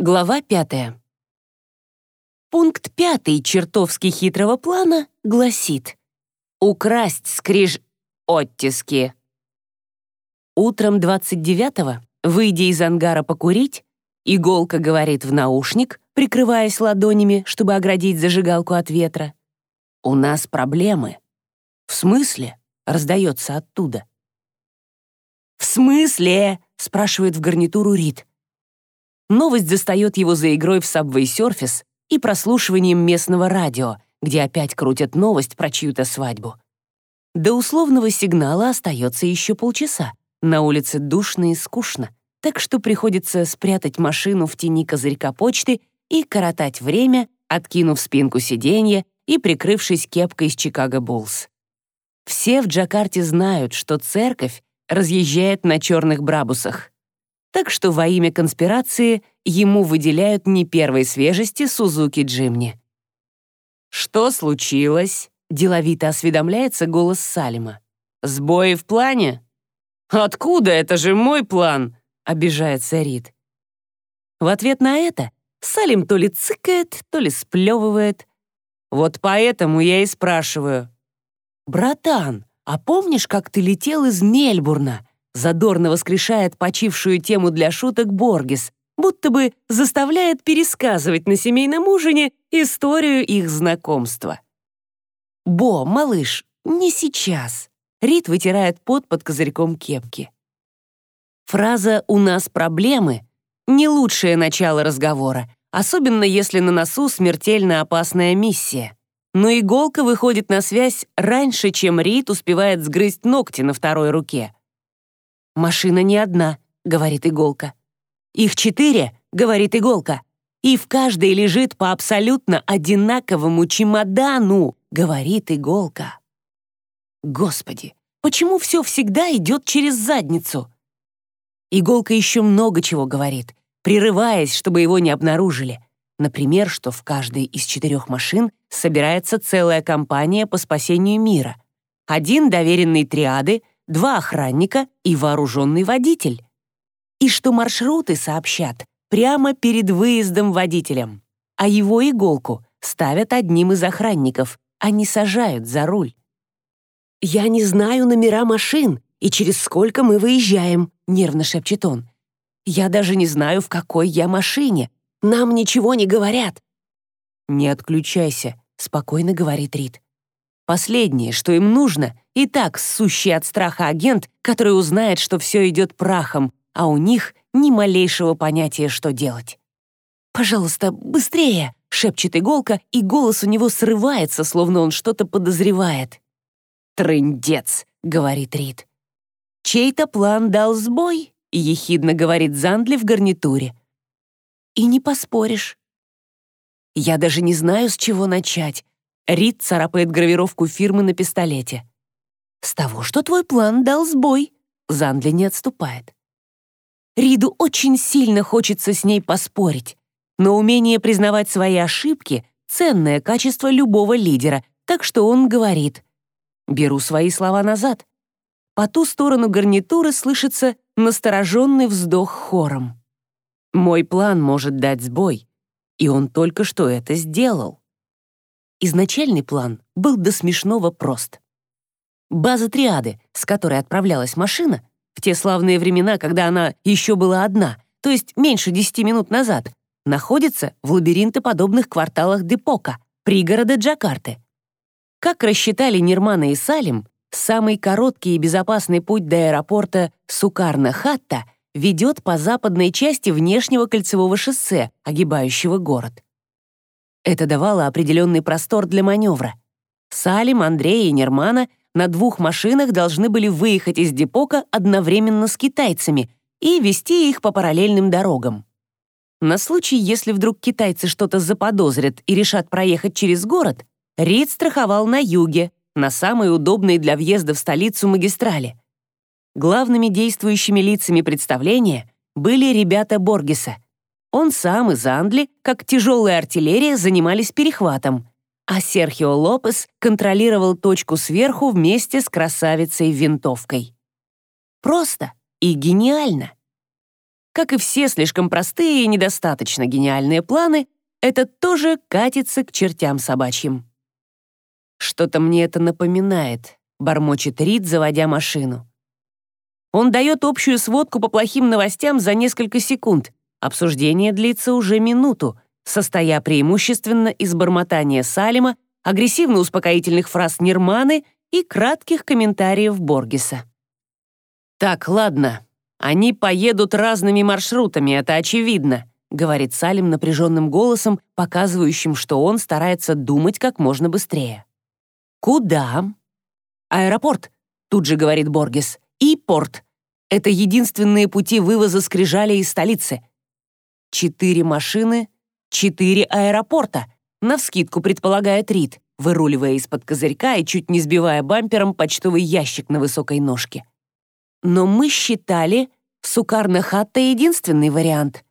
Глава пятая. Пункт пятый чертовски хитрого плана гласит «Украсть скриж... оттиски». Утром 29-го, выйдя из ангара покурить, иголка говорит в наушник, прикрываясь ладонями, чтобы оградить зажигалку от ветра. «У нас проблемы». «В смысле?» — раздается оттуда. «В смысле?» — спрашивает в гарнитуру Рид. Новость застает его за игрой в Subway Surface и прослушиванием местного радио, где опять крутят новость про чью-то свадьбу. До условного сигнала остается еще полчаса. На улице душно и скучно, так что приходится спрятать машину в тени козырька почты и коротать время, откинув спинку сиденья и прикрывшись кепкой из Чикаго Буллс. Все в Джакарте знают, что церковь разъезжает на черных брабусах так что во имя конспирации ему выделяют не первой свежести Сузуки Джимни. «Что случилось?» — деловито осведомляется голос Салима. «Сбои в плане?» «Откуда? Это же мой план!» — обижается Рид. В ответ на это Салим то ли цыкает, то ли сплевывает. Вот поэтому я и спрашиваю. «Братан, а помнишь, как ты летел из Мельбурна? Задорно воскрешает почившую тему для шуток Боргес, будто бы заставляет пересказывать на семейном ужине историю их знакомства. «Бо, малыш, не сейчас!» Рит вытирает пот под козырьком кепки. Фраза «у нас проблемы» — не лучшее начало разговора, особенно если на носу смертельно опасная миссия. Но иголка выходит на связь раньше, чем Рит успевает сгрызть ногти на второй руке. «Машина не одна», — говорит иголка. «Их четыре», — говорит иголка. «И в каждой лежит по абсолютно одинаковому чемодану», — говорит иголка. Господи, почему все всегда идет через задницу? Иголка еще много чего говорит, прерываясь, чтобы его не обнаружили. Например, что в каждой из четырех машин собирается целая компания по спасению мира. Один доверенный триады — два охранника и вооруженный водитель. И что маршруты сообщат прямо перед выездом водителем, а его иголку ставят одним из охранников, а не сажают за руль. «Я не знаю номера машин и через сколько мы выезжаем», — нервно шепчет он. «Я даже не знаю, в какой я машине. Нам ничего не говорят». «Не отключайся», — спокойно говорит Рид. Последнее, что им нужно, и так сущий от страха агент, который узнает, что все идет прахом, а у них ни малейшего понятия, что делать. «Пожалуйста, быстрее!» — шепчет иголка, и голос у него срывается, словно он что-то подозревает. «Трындец!» — говорит Рид. «Чей-то план дал сбой», — ехидно говорит Зандли в гарнитуре. «И не поспоришь». Я даже не знаю, с чего начать, Рид царапает гравировку фирмы на пистолете. «С того, что твой план дал сбой», Зандли не отступает. Риду очень сильно хочется с ней поспорить, но умение признавать свои ошибки — ценное качество любого лидера, так что он говорит. Беру свои слова назад. По ту сторону гарнитуры слышится настороженный вздох хором. Мой план может дать сбой, и он только что это сделал. Изначальный план был до смешного прост. База триады, с которой отправлялась машина, в те славные времена, когда она еще была одна, то есть меньше 10 минут назад, находится в лабиринтоподобных кварталах Депока, пригорода Джакарты. Как рассчитали Нирмана и Салим, самый короткий и безопасный путь до аэропорта Сукарна-Хатта ведет по западной части внешнего кольцевого шоссе, огибающего город. Это давало определенный простор для маневра. Салим, Андрей и Нермана на двух машинах должны были выехать из Депока одновременно с китайцами и вести их по параллельным дорогам. На случай, если вдруг китайцы что-то заподозрят и решат проехать через город, Рид страховал на юге, на самой удобной для въезда в столицу магистрали. Главными действующими лицами представления были ребята Боргеса — он сам и Зандли, как тяжелая артиллерия, занимались перехватом, а Серхио Лопес контролировал точку сверху вместе с красавицей-винтовкой. Просто и гениально. как и все слишком простые и недостаточно гениальные планы, этот тоже катится к чертям собачьим. «Что-то мне это напоминает», — бормочет Рид, заводя машину. Он дает общую сводку по плохим новостям за несколько секунд. Обсуждение длится уже минуту, состоя преимущественно из бормотания Салима, агрессивно-успокоительных фраз Нирманы и кратких комментариев Боргеса. «Так, ладно, они поедут разными маршрутами, это очевидно», говорит Салим напряженным голосом, показывающим, что он старается думать как можно быстрее. «Куда?» «Аэропорт», тут же говорит Боргес, «и порт. Это единственные пути вывоза скрижали из столицы. Четыре машины, четыре аэропорта», навскидку предполагает Рид, выруливая из-под козырька и чуть не сбивая бампером почтовый ящик на высокой ножке. Но мы считали, Сукарна-Хатта единственный вариант.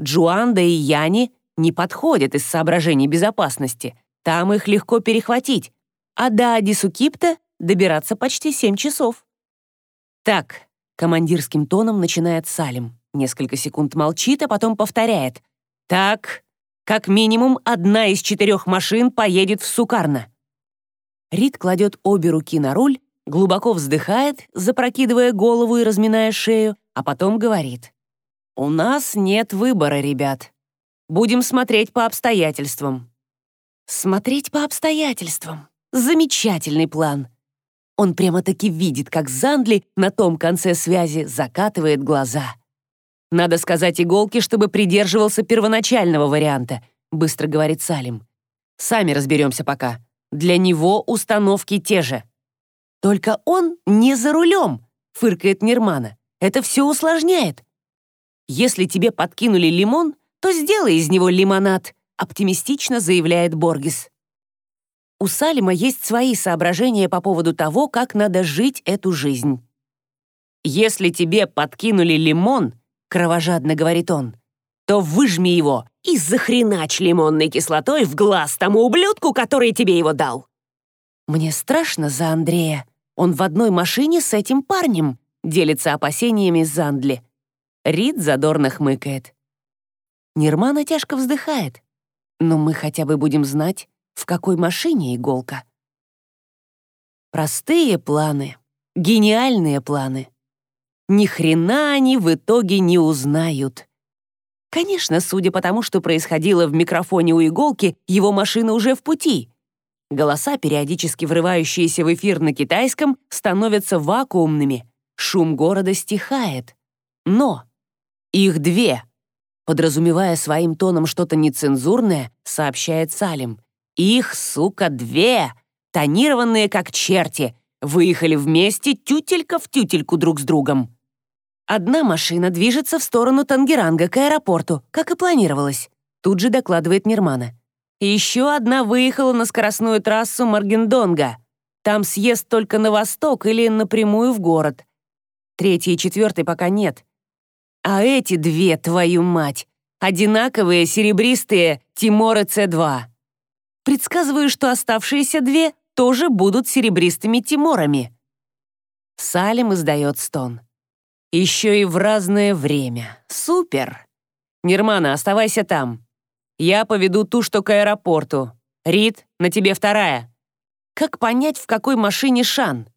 Джуанда и Яни не подходят из соображений безопасности. Там их легко перехватить. А до Адисукипта добираться почти семь часов. Так, командирским тоном начинает Салим. Несколько секунд молчит, а потом повторяет. Так, как минимум одна из четырех машин поедет в Сукарна. Рид кладет обе руки на руль глубоко вздыхает, запрокидывая голову и разминая шею, а потом говорит. «У нас нет выбора, ребят. Будем смотреть по обстоятельствам». «Смотреть по обстоятельствам. Замечательный план». Он прямо-таки видит, как Зандли на том конце связи закатывает глаза. «Надо сказать иголке, чтобы придерживался первоначального варианта», быстро говорит Салим. «Сами разберемся пока. Для него установки те же». «Только он не за рулем», — фыркает Нирмана. «Это все усложняет». «Если тебе подкинули лимон, то сделай из него лимонад», — оптимистично заявляет Боргис. У Салима есть свои соображения по поводу того, как надо жить эту жизнь. «Если тебе подкинули лимон», — кровожадно говорит он, то выжми его и захреначь лимонной кислотой в глаз тому ублюдку, который тебе его дал. Мне страшно за Андрея. Он в одной машине с этим парнем, делится опасениями Зандли. Рид задорно хмыкает. Нирмана тяжко вздыхает. Но мы хотя бы будем знать, в какой машине иголка. Простые планы, гениальные планы. Ни хрена они в итоге не узнают. Конечно, судя по тому, что происходило в микрофоне у иголки, его машина уже в пути. Голоса, периодически врывающиеся в эфир на китайском, становятся вакуумными. Шум города стихает. Но их две. Подразумевая своим тоном что-то нецензурное, сообщает Салим. Их, сука, две. Тонированные как черти. Выехали вместе тютелька в тютельку друг с другом. Одна машина движется в сторону Тангеранга к аэропорту, как и планировалось. Тут же докладывает Нирмана. Еще одна выехала на скоростную трассу Маргендонга. Там съезд только на восток или напрямую в город. Третьей и четвертой пока нет. А эти две, твою мать, одинаковые серебристые Тиморы С2. Предсказываю, что оставшиеся две тоже будут серебристыми Тиморами. Салим издает стон. Еще и в разное время. Супер! Нирмана, оставайся там. Я поведу ту, что к аэропорту. Рид, на тебе вторая. Как понять, в какой машине Шан?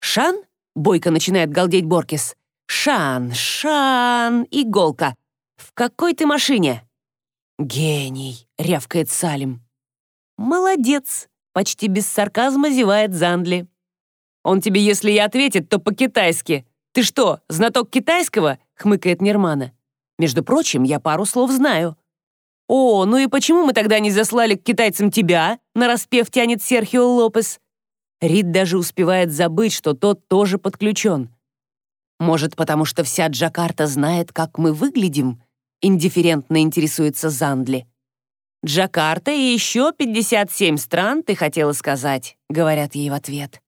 Шан? Бойко начинает галдеть Боркис. Шан, Шан, иголка. В какой ты машине? Гений, рявкает Салим. Молодец, почти без сарказма зевает Зандли. Он тебе, если и ответит, то по-китайски. Ты что, знаток китайского? хмыкает Нермана. Между прочим, я пару слов знаю. «О, ну и почему мы тогда не заслали к китайцам тебя?» нараспев тянет Серхио Лопес. Рид даже успевает забыть, что тот тоже подключен. «Может, потому что вся Джакарта знает, как мы выглядим?» индифферентно интересуется Зандли. «Джакарта и еще 57 стран, ты хотела сказать», — говорят ей в ответ.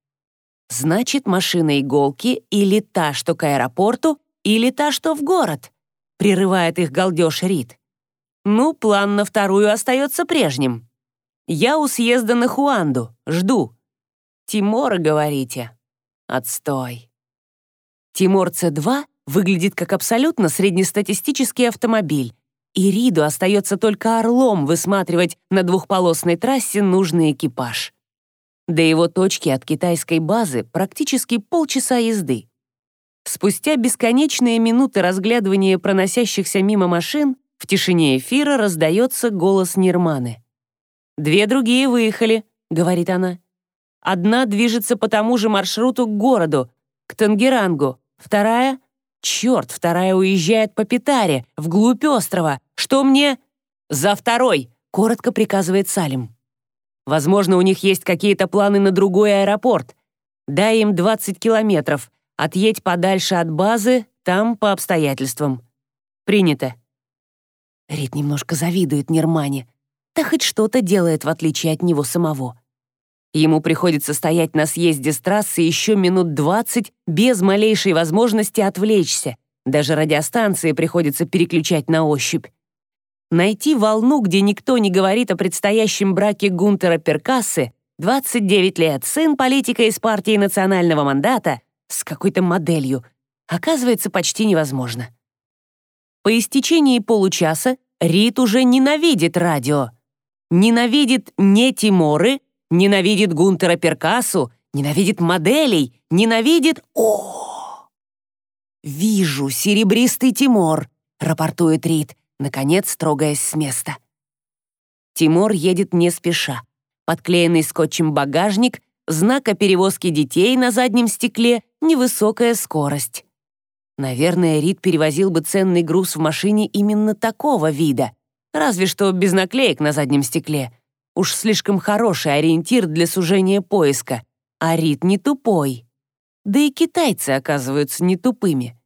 «Значит, машина иголки или та, что к аэропорту, или та, что в город», — прерывает их галдеж Рид. Ну, план на вторую остается прежним. Я у съезда на Хуанду, жду. Тимора, говорите? Отстой. Тимор С2 выглядит как абсолютно среднестатистический автомобиль, и Риду остается только орлом высматривать на двухполосной трассе нужный экипаж. До его точки от китайской базы практически полчаса езды. Спустя бесконечные минуты разглядывания проносящихся мимо машин в тишине эфира раздается голос Нирманы. «Две другие выехали», — говорит она. «Одна движется по тому же маршруту к городу, к Тангерангу. Вторая Черт, вторая уезжает по Питаре, вглубь острова. Что мне...» «За второй!» — коротко приказывает Салим. «Возможно, у них есть какие-то планы на другой аэропорт. Дай им 20 километров. Отъедь подальше от базы, там по обстоятельствам. Принято». Рит немножко завидует Нермане. Да хоть что-то делает, в отличие от него самого. Ему приходится стоять на съезде с трассы еще минут 20 без малейшей возможности отвлечься. Даже радиостанции приходится переключать на ощупь. Найти волну, где никто не говорит о предстоящем браке Гунтера Перкассы, 29 лет, сын политика из партии национального мандата, с какой-то моделью, оказывается почти невозможно. По истечении получаса Рит уже ненавидит радио. Ненавидит не Тиморы, ненавидит Гунтера Перкасу, ненавидит моделей, ненавидит... О! «Вижу, серебристый Тимор», — рапортует Рид, наконец трогаясь с места. Тимор едет не спеша. Подклеенный скотчем багажник, знак о перевозке детей на заднем стекле, невысокая скорость. Наверное, Рид перевозил бы ценный груз в машине именно такого вида, разве что без наклеек на заднем стекле — Уж слишком хороший ориентир для сужения поиска. А Рит не тупой. Да и китайцы оказываются не тупыми.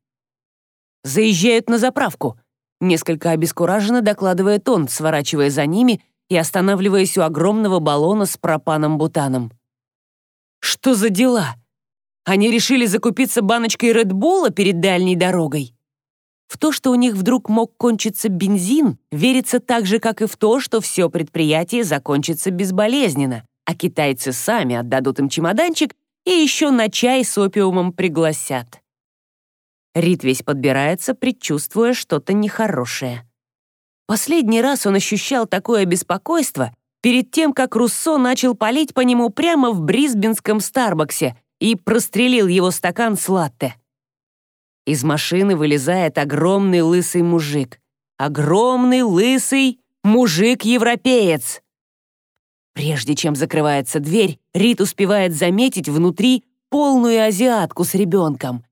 «Заезжают на заправку», — несколько обескураженно докладывает он, сворачивая за ними и останавливаясь у огромного баллона с пропаном-бутаном. «Что за дела? Они решили закупиться баночкой Редбула перед дальней дорогой?» В то, что у них вдруг мог кончиться бензин, верится так же, как и в то, что все предприятие закончится безболезненно, а китайцы сами отдадут им чемоданчик и еще на чай с опиумом пригласят. Рит весь подбирается, предчувствуя что-то нехорошее. Последний раз он ощущал такое беспокойство перед тем, как Руссо начал палить по нему прямо в брисбенском Старбаксе и прострелил его стакан с латте. Из машины вылезает огромный лысый мужик. Огромный лысый мужик-европеец. Прежде чем закрывается дверь, Рит успевает заметить внутри полную азиатку с ребенком.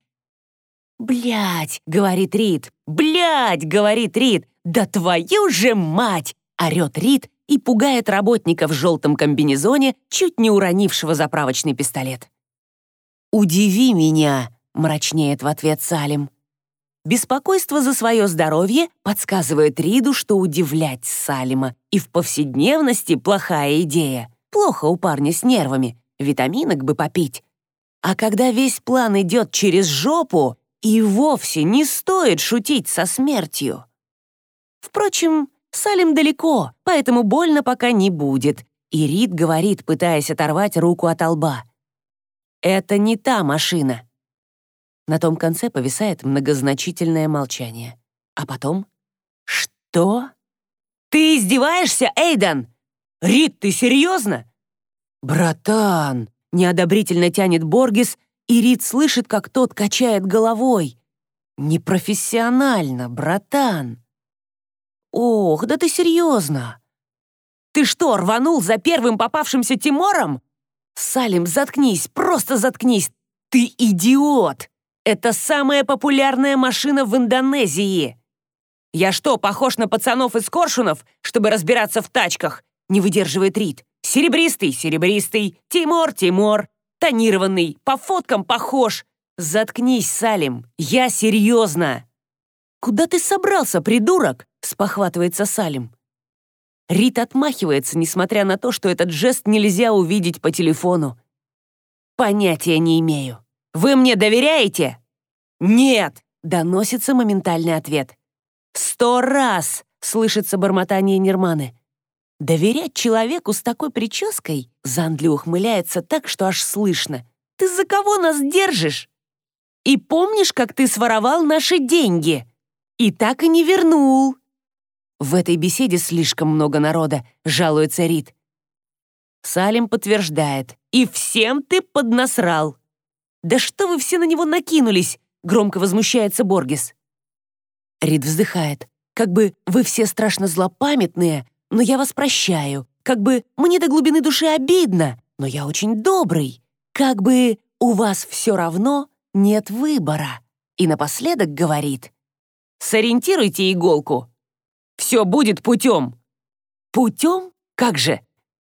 «Блядь!» — говорит Рит. «Блядь!» — говорит Рит. «Да твою же мать!» — орёт Рит и пугает работника в желтом комбинезоне, чуть не уронившего заправочный пистолет. «Удиви меня!» мрачнеет в ответ Салим. Беспокойство за свое здоровье подсказывает Риду, что удивлять Салима и в повседневности плохая идея. Плохо у парня с нервами, витаминок бы попить. А когда весь план идет через жопу, и вовсе не стоит шутить со смертью. Впрочем, Салим далеко, поэтому больно пока не будет, и Рид говорит, пытаясь оторвать руку от лба. «Это не та машина. На том конце повисает многозначительное молчание. А потом... «Что? Ты издеваешься, Эйдан? Рит, ты серьезно?» «Братан!» — неодобрительно тянет Боргис, и Рит слышит, как тот качает головой. «Непрофессионально, братан!» «Ох, да ты серьезно!» «Ты что, рванул за первым попавшимся Тимором?» «Салим, заткнись, просто заткнись! Ты идиот!» Это самая популярная машина в Индонезии. Я что, похож на пацанов из Коршунов, чтобы разбираться в тачках? Не выдерживает Рид. Серебристый, серебристый. Тимур, Тимур. Тонированный, по фоткам похож. Заткнись, Салим, я серьезно. Куда ты собрался, придурок? Спохватывается Салим. Рит отмахивается, несмотря на то, что этот жест нельзя увидеть по телефону. Понятия не имею. Вы мне доверяете?» «Нет!» — доносится моментальный ответ. «Сто раз!» — слышится бормотание Нерманы. «Доверять человеку с такой прической?» Зандли ухмыляется так, что аж слышно. «Ты за кого нас держишь?» И помнишь, как ты своровал наши деньги? И так и не вернул». В этой беседе слишком много народа, жалуется Рид. Салим подтверждает. «И всем ты поднасрал!» «Да что вы все на него накинулись?» Громко возмущается Боргис. Рид вздыхает. «Как бы вы все страшно злопамятные, но я вас прощаю. Как бы мне до глубины души обидно, но я очень добрый. Как бы у вас все равно нет выбора». И напоследок говорит. «Сориентируйте иголку. Все будет путем». «Путем? Как же?»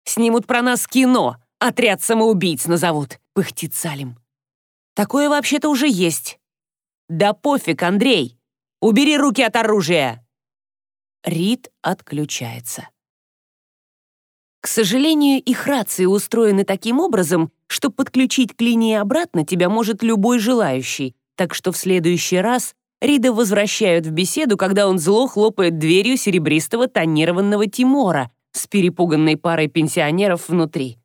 Снимут про нас кино, отряд самоубийц назовут», — пыхтит Салим. «Такое вообще-то уже есть». «Да пофиг, Андрей! Убери руки от оружия!» Рид отключается. К сожалению, их рации устроены таким образом, что подключить к линии обратно тебя может любой желающий, так что в следующий раз Рида возвращают в беседу, когда он зло хлопает дверью серебристого тонированного Тимора, с перепуганной парой пенсионеров внутри.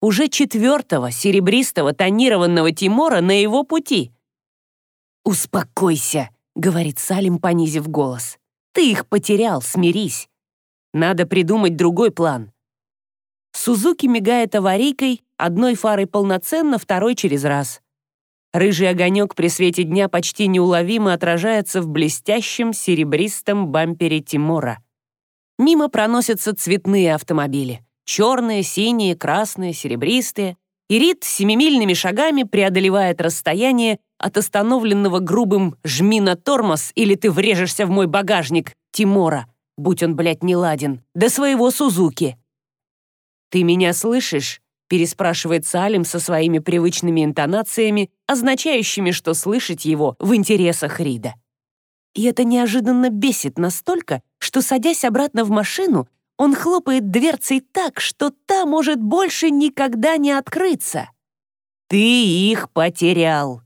Уже четвертого серебристого тонированного Тимора на его пути. «Успокойся», — говорит Салим, понизив голос. «Ты их потерял, смирись. Надо придумать другой план». Сузуки мигает аварийкой, одной фарой полноценно, второй через раз. Рыжий огонек при свете дня почти неуловимо отражается в блестящем серебристом бампере Тимора. Мимо проносятся цветные автомобили. Черные, синие, красные, серебристые. И Рид семимильными шагами преодолевает расстояние от остановленного грубым «жми на тормоз» или «ты врежешься в мой багажник» Тимора, будь он, блядь, не ладен, до своего Сузуки. «Ты меня слышишь?» переспрашивает Салим со своими привычными интонациями, означающими, что слышать его в интересах Рида. И это неожиданно бесит настолько, что, садясь обратно в машину, он хлопает дверцей так, что та может больше никогда не открыться. «Ты их потерял!»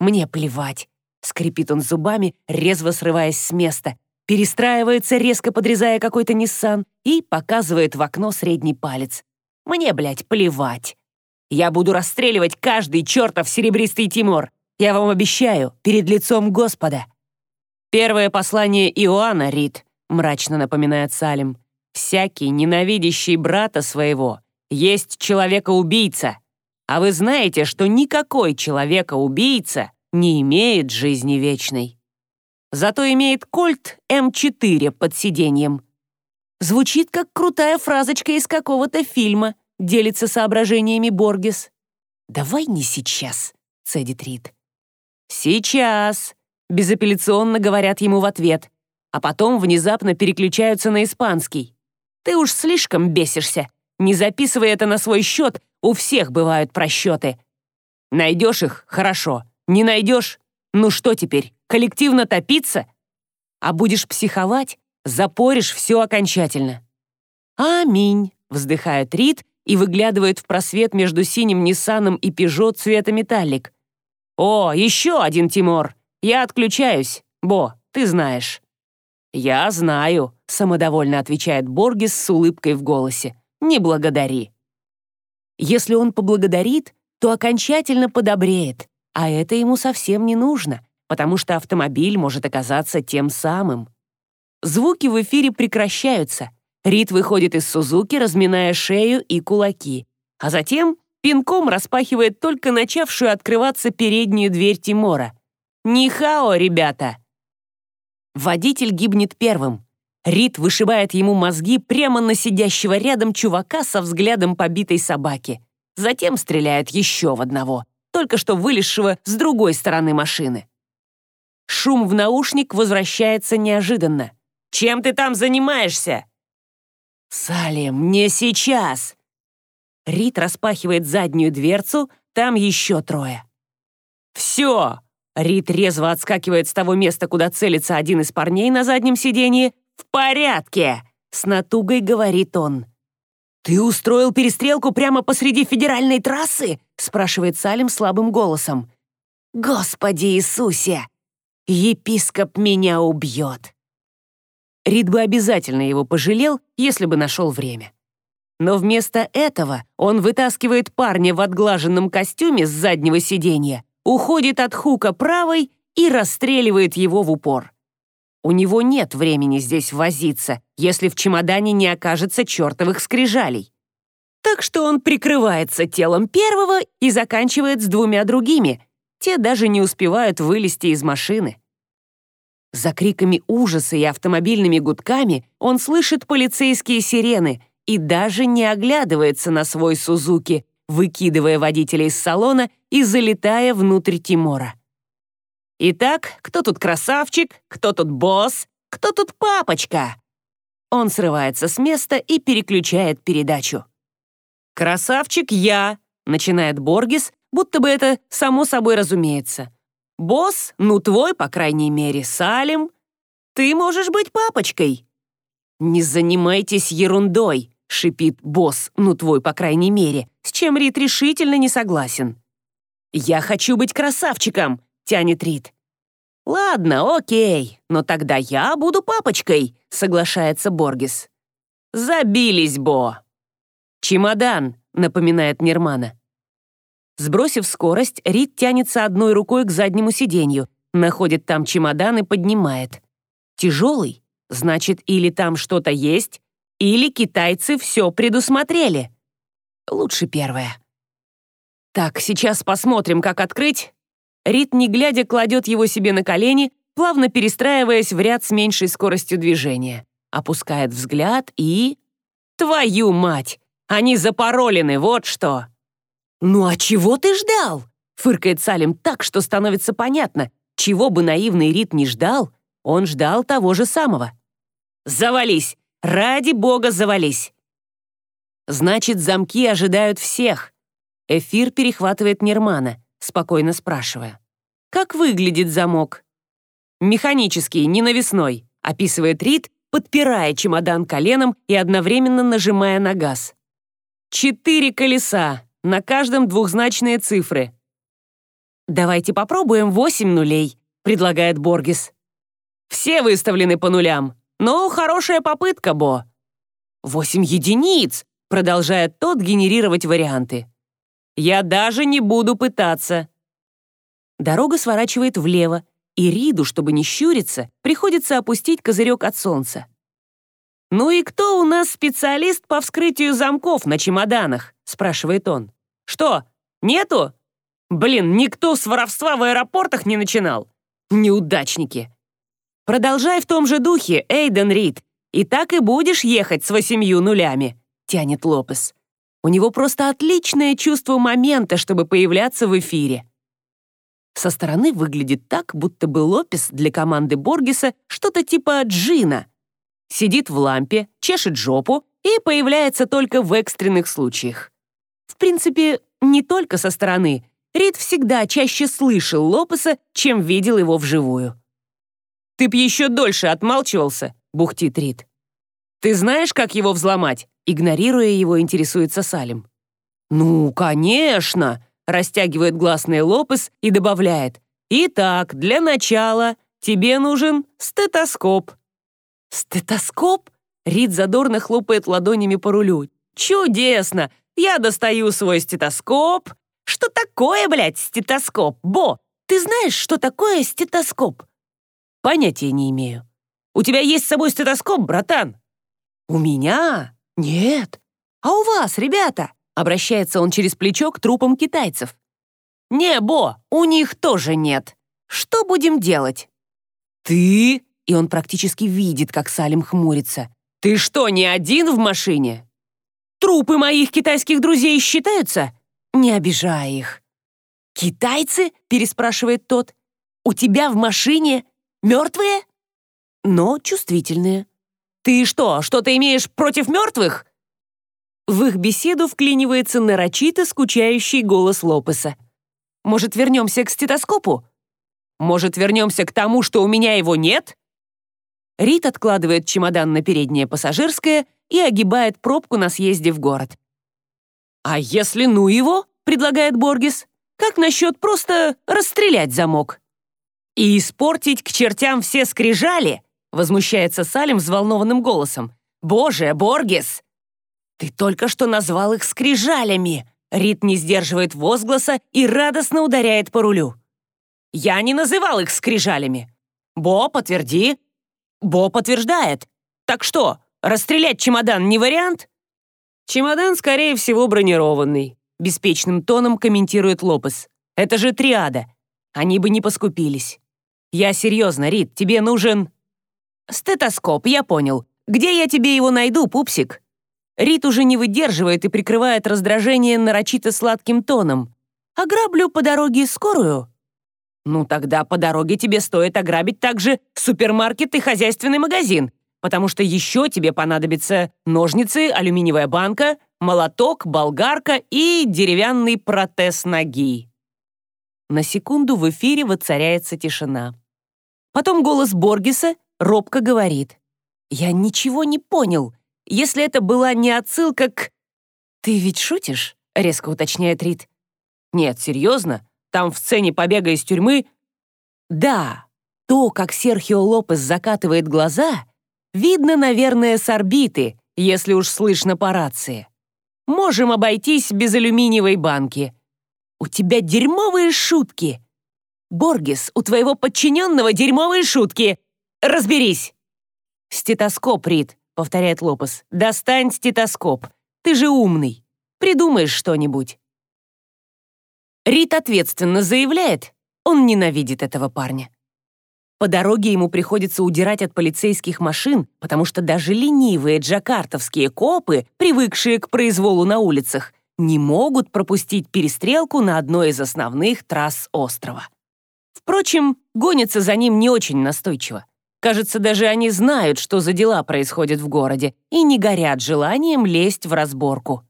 «Мне плевать!» — скрипит он зубами, резво срываясь с места, перестраивается, резко подрезая какой-то Ниссан и показывает в окно средний палец. «Мне, блядь, плевать!» «Я буду расстреливать каждый чертов серебристый Тимур! Я вам обещаю, перед лицом Господа!» «Первое послание Иоанна, Рид», — мрачно напоминает Салим. «Всякий, ненавидящий брата своего, есть человека-убийца. А вы знаете, что никакой человека-убийца не имеет жизни вечной. Зато имеет кольт М4 под сиденьем». Звучит как крутая фразочка из какого-то фильма, делится соображениями Боргес. «Давай не сейчас», — цедит Рид. «Сейчас», безапелляционно говорят ему в ответ, а потом внезапно переключаются на испанский. «Ты уж слишком бесишься. Не записывай это на свой счет, у всех бывают просчеты. Найдешь их — хорошо. Не найдешь — ну что теперь, коллективно топиться? А будешь психовать — запоришь все окончательно». «Аминь», — вздыхает Рид и выглядывает в просвет между синим Ниссаном и Пежо цвета металлик. «О, еще один Тимур!» Я отключаюсь. Бо, ты знаешь». «Я знаю», — самодовольно отвечает Боргис с улыбкой в голосе. «Не благодари». Если он поблагодарит, то окончательно подобреет, а это ему совсем не нужно, потому что автомобиль может оказаться тем самым. Звуки в эфире прекращаются. Рид выходит из Сузуки, разминая шею и кулаки, а затем пинком распахивает только начавшую открываться переднюю дверь Тимора. Нихао, ребята!» Водитель гибнет первым. Рид вышибает ему мозги прямо на сидящего рядом чувака со взглядом побитой собаки. Затем стреляет еще в одного, только что вылезшего с другой стороны машины. Шум в наушник возвращается неожиданно. «Чем ты там занимаешься?» «Салим, не сейчас!» Рид распахивает заднюю дверцу, там еще трое. «Все! Рид резво отскакивает с того места, куда целится один из парней на заднем сиденье. «В порядке!» — с натугой говорит он. «Ты устроил перестрелку прямо посреди федеральной трассы?» — спрашивает Салим слабым голосом. «Господи Иисусе! Епископ меня убьет!» Рид бы обязательно его пожалел, если бы нашел время. Но вместо этого он вытаскивает парня в отглаженном костюме с заднего сиденья, уходит от Хука правой и расстреливает его в упор. У него нет времени здесь возиться, если в чемодане не окажется чертовых скрижалей. Так что он прикрывается телом первого и заканчивает с двумя другими. Те даже не успевают вылезти из машины. За криками ужаса и автомобильными гудками он слышит полицейские сирены и даже не оглядывается на свой Сузуки, выкидывая водителя из салона и залетая внутрь Тимора. Итак, кто тут красавчик, кто тут босс, кто тут папочка? Он срывается с места и переключает передачу. «Красавчик я», — начинает Боргис, будто бы это само собой разумеется. «Босс, ну твой, по крайней мере, Салим. Ты можешь быть папочкой». «Не занимайтесь ерундой», — шипит босс, ну твой, по крайней мере, с чем Рит решительно не согласен. «Я хочу быть красавчиком», — тянет Рит. «Ладно, окей, но тогда я буду папочкой», — соглашается Боргис. «Забились, Бо!» «Чемодан», — напоминает Нирмана. Сбросив скорость, Рид тянется одной рукой к заднему сиденью, находит там чемодан и поднимает. Тяжелый, значит, или там что-то есть, или китайцы все предусмотрели. Лучше первое. Так, сейчас посмотрим, как открыть. Рид, не глядя, кладет его себе на колени, плавно перестраиваясь в ряд с меньшей скоростью движения. Опускает взгляд и... Твою мать! Они запаролены, вот что! «Ну а чего ты ждал?» — фыркает Салим так, что становится понятно. Чего бы наивный Рит не ждал, он ждал того же самого. «Завались! Ради бога, завались!» Значит, замки ожидают всех. Эфир перехватывает Нермана, спокойно спрашивая. «Как выглядит замок?» «Механический, не навесной», — описывает Рит, подпирая чемодан коленом и одновременно нажимая на газ. «Четыре колеса, на каждом двухзначные цифры. «Давайте попробуем восемь нулей», — предлагает Боргис. «Все выставлены по нулям, но хорошая попытка, Бо». «Восемь единиц», — продолжает тот генерировать варианты. «Я даже не буду пытаться». Дорога сворачивает влево, и Риду, чтобы не щуриться, приходится опустить козырек от солнца. «Ну и кто у нас специалист по вскрытию замков на чемоданах?» — спрашивает он. «Что, нету? Блин, никто с воровства в аэропортах не начинал. Неудачники!» «Продолжай в том же духе, Эйден Рид, и так и будешь ехать с восемью нулями», — тянет Лопес. У него просто отличное чувство момента, чтобы появляться в эфире. Со стороны выглядит так, будто бы Лопес для команды Боргеса что-то типа джина — сидит в лампе, чешет жопу и появляется только в экстренных случаях. В принципе, не только со стороны. Рид всегда чаще слышал Лопеса, чем видел его вживую. «Ты б еще дольше отмалчивался», — бухтит Рид. «Ты знаешь, как его взломать?» Игнорируя его, интересуется Салим. «Ну, конечно!» — растягивает гласный Лопес и добавляет. «Итак, для начала тебе нужен стетоскоп». «Стетоскоп?» Рид задорно хлопает ладонями по рулю. «Чудесно! Я достаю свой стетоскоп!» «Что такое, блядь, стетоскоп? Бо, ты знаешь, что такое стетоскоп?» «Понятия не имею. У тебя есть с собой стетоскоп, братан?» «У меня? Нет. А у вас, ребята?» Обращается он через плечо к трупам китайцев. «Не, Бо, у них тоже нет. Что будем делать?» «Ты?» и он практически видит, как Салим хмурится. «Ты что, не один в машине?» «Трупы моих китайских друзей считаются?» «Не обижай их». «Китайцы?» — переспрашивает тот. «У тебя в машине мертвые?» «Но чувствительные». «Ты что, что-то имеешь против мертвых?» В их беседу вклинивается нарочито скучающий голос Лопеса. «Может, вернемся к стетоскопу? Может, вернемся к тому, что у меня его нет?» Рит откладывает чемодан на переднее пассажирское и огибает пробку на съезде в город. «А если ну его?» — предлагает Боргис. «Как насчет просто расстрелять замок?» «И испортить к чертям все скрижали?» — возмущается Салим взволнованным голосом. «Боже, Боргис! Ты только что назвал их скрижалями!» Рит не сдерживает возгласа и радостно ударяет по рулю. «Я не называл их скрижалями!» «Бо, подтверди!» «Бо подтверждает!» «Так что, расстрелять чемодан не вариант?» «Чемодан, скорее всего, бронированный», — беспечным тоном комментирует Лопес. «Это же триада. Они бы не поскупились». «Я серьезно, Рит, тебе нужен...» «Стетоскоп, я понял. Где я тебе его найду, пупсик?» Рит уже не выдерживает и прикрывает раздражение нарочито сладким тоном. «Ограблю по дороге скорую?» «Ну тогда по дороге тебе стоит ограбить также супермаркет и хозяйственный магазин, потому что еще тебе понадобятся ножницы, алюминиевая банка, молоток, болгарка и деревянный протез ноги». На секунду в эфире воцаряется тишина. Потом голос Боргеса робко говорит. «Я ничего не понял если это была не отсылка к... «Ты ведь шутишь?» — резко уточняет Рид. «Нет, серьезно? Там в сцене побега из тюрьмы...» «Да, то, как Серхио Лопес закатывает глаза, видно, наверное, с орбиты, если уж слышно по рации. Можем обойтись без алюминиевой банки. У тебя дерьмовые шутки. Боргес, у твоего подчиненного дерьмовые шутки. Разберись!» «Стетоскоп, Рид повторяет Лопес. «Достань стетоскоп. Ты же умный. Придумаешь что-нибудь». Рит ответственно заявляет, он ненавидит этого парня. По дороге ему приходится удирать от полицейских машин, потому что даже ленивые джакартовские копы, привыкшие к произволу на улицах, не могут пропустить перестрелку на одной из основных трасс острова. Впрочем, гонятся за ним не очень настойчиво. Кажется, даже они знают, что за дела происходят в городе, и не горят желанием лезть в разборку.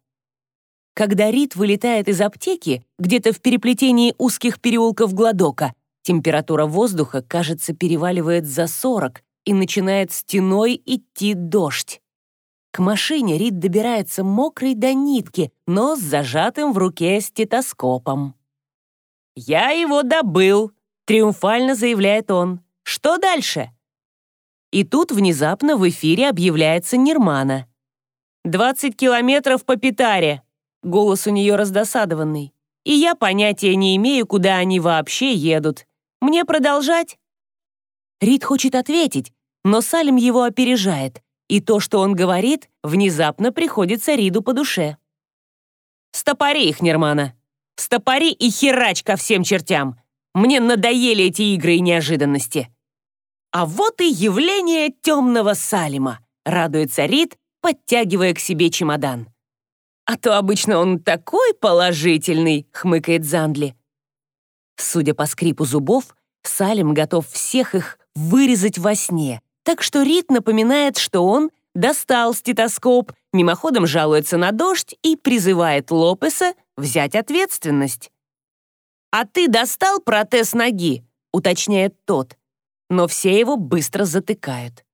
Когда Рит вылетает из аптеки, где-то в переплетении узких переулков Гладока, температура воздуха, кажется, переваливает за 40 и начинает стеной идти дождь. К машине Рит добирается мокрый до нитки, но с зажатым в руке стетоскопом. «Я его добыл», — триумфально заявляет он. «Что дальше?» И тут внезапно в эфире объявляется Нирмана. «Двадцать километров по Питаре!» Голос у нее раздосадованный. «И я понятия не имею, куда они вообще едут. Мне продолжать?» Рид хочет ответить, но Салим его опережает, и то, что он говорит, внезапно приходится Риду по душе. «Стопори их, Нирмана! Стопори и херач ко всем чертям! Мне надоели эти игры и неожиданности!» А вот и явление темного Салима, радуется Рид, подтягивая к себе чемодан. А то обычно он такой положительный, хмыкает Зандли. Судя по скрипу зубов, Салим готов всех их вырезать во сне, так что Рид напоминает, что он достал стетоскоп, мимоходом жалуется на дождь и призывает Лопеса взять ответственность. «А ты достал протез ноги?» — уточняет тот но все его быстро затыкают.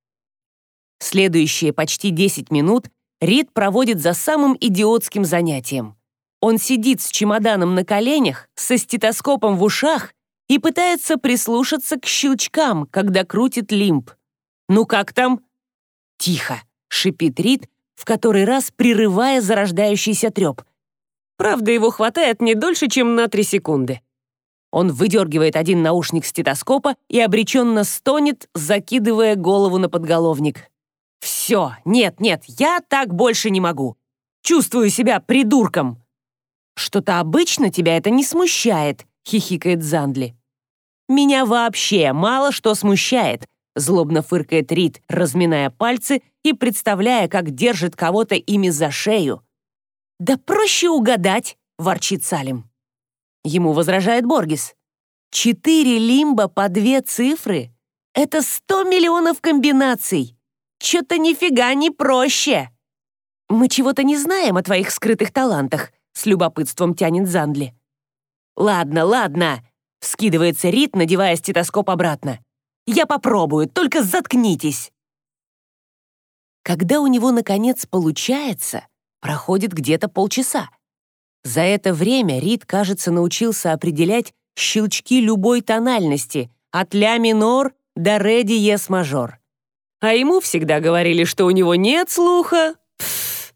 Следующие почти 10 минут Рид проводит за самым идиотским занятием. Он сидит с чемоданом на коленях, со стетоскопом в ушах и пытается прислушаться к щелчкам, когда крутит лимб. «Ну как там?» «Тихо!» — шипит Рид, в который раз прерывая зарождающийся треп. Правда, его хватает не дольше, чем на три секунды. Он выдергивает один наушник стетоскопа и обреченно стонет, закидывая голову на подголовник. «Все, нет, нет, я так больше не могу. Чувствую себя придурком». «Что-то обычно тебя это не смущает», — хихикает Зандли. «Меня вообще мало что смущает», — злобно фыркает Рид, разминая пальцы и представляя, как держит кого-то ими за шею. «Да проще угадать», — ворчит Салим. Ему возражает Боргис. Четыре лимба по две цифры — это сто миллионов комбинаций. Чё-то нифига не проще. Мы чего-то не знаем о твоих скрытых талантах, с любопытством тянет Зандли. Ладно, ладно, вскидывается Рит, надевая стетоскоп обратно. Я попробую, только заткнитесь. Когда у него, наконец, получается, проходит где-то полчаса. За это время Рид, кажется, научился определять щелчки любой тональности, от ля минор до ре диез мажор. А ему всегда говорили, что у него нет слуха. Пф.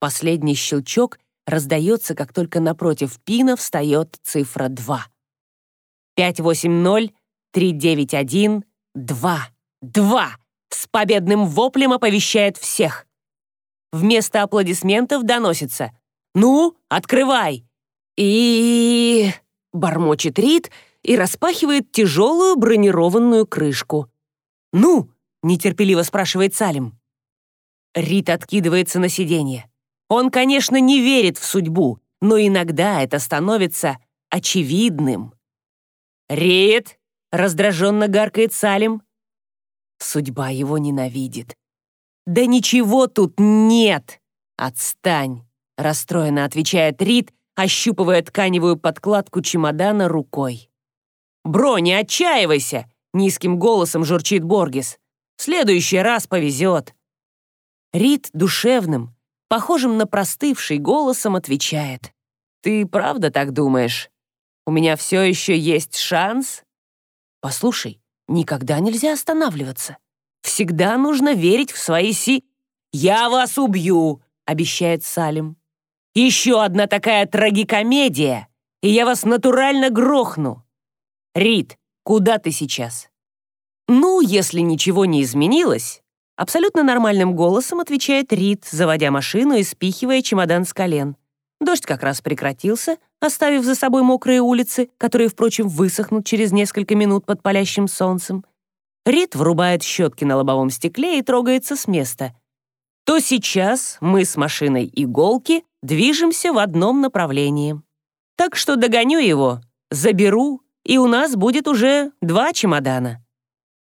Последний щелчок раздается, как только напротив пина встает цифра 2. 580-391-2. 2! С победным воплем оповещает всех. Вместо аплодисментов доносится «Ну, открывай!» И... бормочет Рид и распахивает тяжелую бронированную крышку. «Ну?» — нетерпеливо спрашивает Салим. Рид откидывается на сиденье. Он, конечно, не верит в судьбу, но иногда это становится очевидным. «Рид!» — раздраженно гаркает Салим. Судьба его ненавидит. «Да ничего тут нет!» «Отстань!» — расстроенно отвечает Рид, ощупывая тканевую подкладку чемодана рукой. «Бро, не отчаивайся!» — низким голосом журчит Боргис. «В следующий раз повезет!» Рид душевным, похожим на простывший голосом отвечает. «Ты правда так думаешь? У меня все еще есть шанс?» «Послушай, никогда нельзя останавливаться. Всегда нужно верить в свои си...» «Я вас убью!» — обещает Салим. «Еще одна такая трагикомедия, и я вас натурально грохну!» «Рид, куда ты сейчас?» «Ну, если ничего не изменилось, Абсолютно нормальным голосом отвечает Рид, заводя машину и спихивая чемодан с колен. Дождь как раз прекратился, оставив за собой мокрые улицы, которые, впрочем, высохнут через несколько минут под палящим солнцем. Рид врубает щетки на лобовом стекле и трогается с места. То сейчас мы с машиной иголки движемся в одном направлении. Так что догоню его, заберу, и у нас будет уже два чемодана.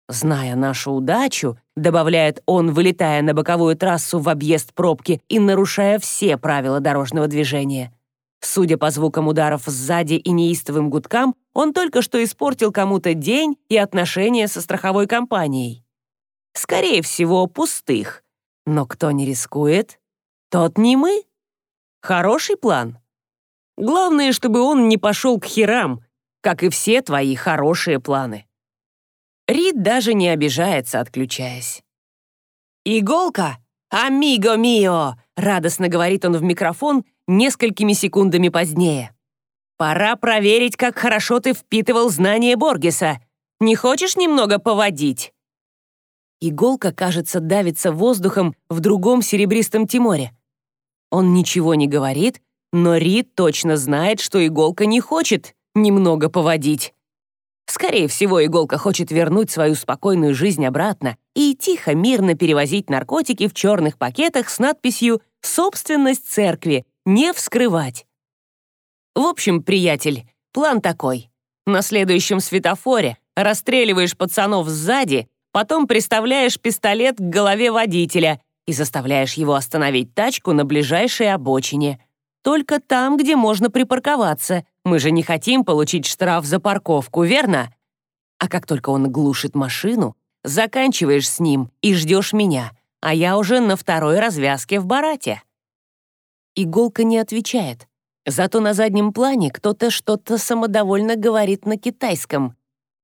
Зная нашу удачу, добавляет он, вылетая на боковую трассу в объезд пробки и нарушая все правила дорожного движения. Судя по звукам ударов сзади и неистовым гудкам, он только что испортил кому-то день и отношения со страховой компанией. Скорее всего, пустых. Но кто не рискует, тот не мы. Хороший план. Главное, чтобы он не пошел к херам, как и все твои хорошие планы. Рид даже не обижается, отключаясь. «Иголка? Амиго мио!» — радостно говорит он в микрофон несколькими секундами позднее. «Пора проверить, как хорошо ты впитывал знания Боргеса. Не хочешь немного поводить?» Иголка, кажется, давится воздухом в другом серебристом Тиморе. Он ничего не говорит, но Рид точно знает, что иголка не хочет немного поводить. Скорее всего, иголка хочет вернуть свою спокойную жизнь обратно и тихо, мирно перевозить наркотики в черных пакетах с надписью «Собственность церкви. Не вскрывать». В общем, приятель, план такой. На следующем светофоре расстреливаешь пацанов сзади, потом приставляешь пистолет к голове водителя и заставляешь его остановить тачку на ближайшей обочине. Только там, где можно припарковаться, мы же не хотим получить штраф за парковку, верно? А как только он глушит машину, заканчиваешь с ним и ждешь меня, а я уже на второй развязке в барате. Иголка не отвечает. Зато на заднем плане кто-то что-то самодовольно говорит на китайском.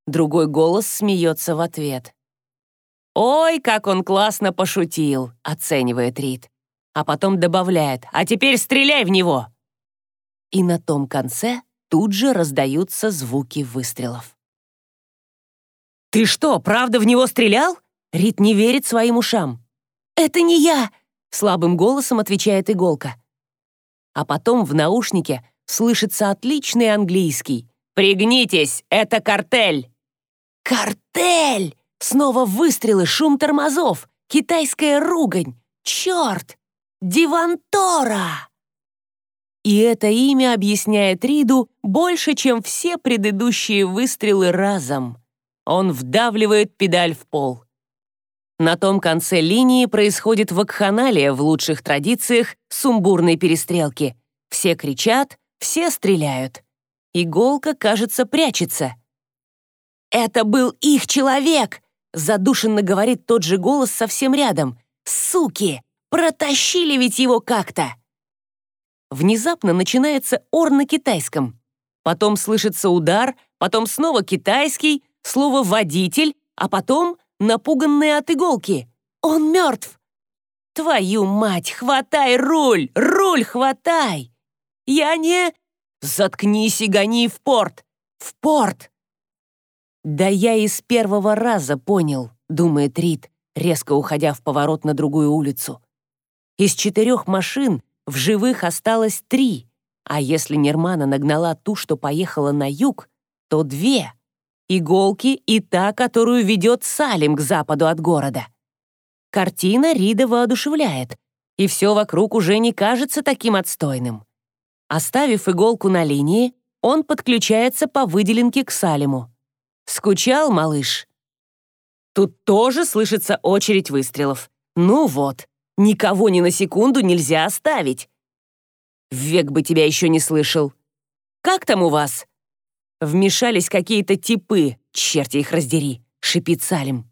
Другой голос смеется в ответ. «Ой, как он классно пошутил», — оценивает Рид. А потом добавляет «А теперь стреляй в него!» И на том конце тут же раздаются звуки выстрелов. «Ты что, правда в него стрелял?» Рит не верит своим ушам. «Это не я!» — слабым голосом отвечает Иголка. А потом в наушнике слышится отличный английский. «Пригнитесь, это картель!» «Картель!» Снова выстрелы, шум тормозов, китайская ругань. Черт! Дивантора! И это имя объясняет Риду больше, чем все предыдущие выстрелы разом. Он вдавливает педаль в пол. На том конце линии происходит вакханалия в лучших традициях сумбурной перестрелки. Все кричат, все стреляют. Иголка, кажется, прячется. «Это был их человек!» — задушенно говорит тот же голос совсем рядом. «Суки! Протащили ведь его как-то!» Внезапно начинается ор на китайском. Потом слышится удар, потом снова китайский, слово «водитель», а потом напуганные от иголки. «Он мертв!» «Твою мать, хватай руль! Руль хватай!» Я не...» «Заткнись и гони в порт! В порт!» «Да я из первого раза понял», — думает Рид, резко уходя в поворот на другую улицу. Из четырех машин в живых осталось три, а если Нермана нагнала ту, что поехала на юг, то две. Иголки и та, которую ведет Салим к западу от города. Картина Рида воодушевляет, и все вокруг уже не кажется таким отстойным. Оставив иголку на линии, он подключается по выделенке к Салиму. «Скучал, малыш?» Тут тоже слышится очередь выстрелов. Ну вот, никого ни на секунду нельзя оставить. Век бы тебя еще не слышал. Как там у вас? Вмешались какие-то типы, черти их раздери, шипит Салим.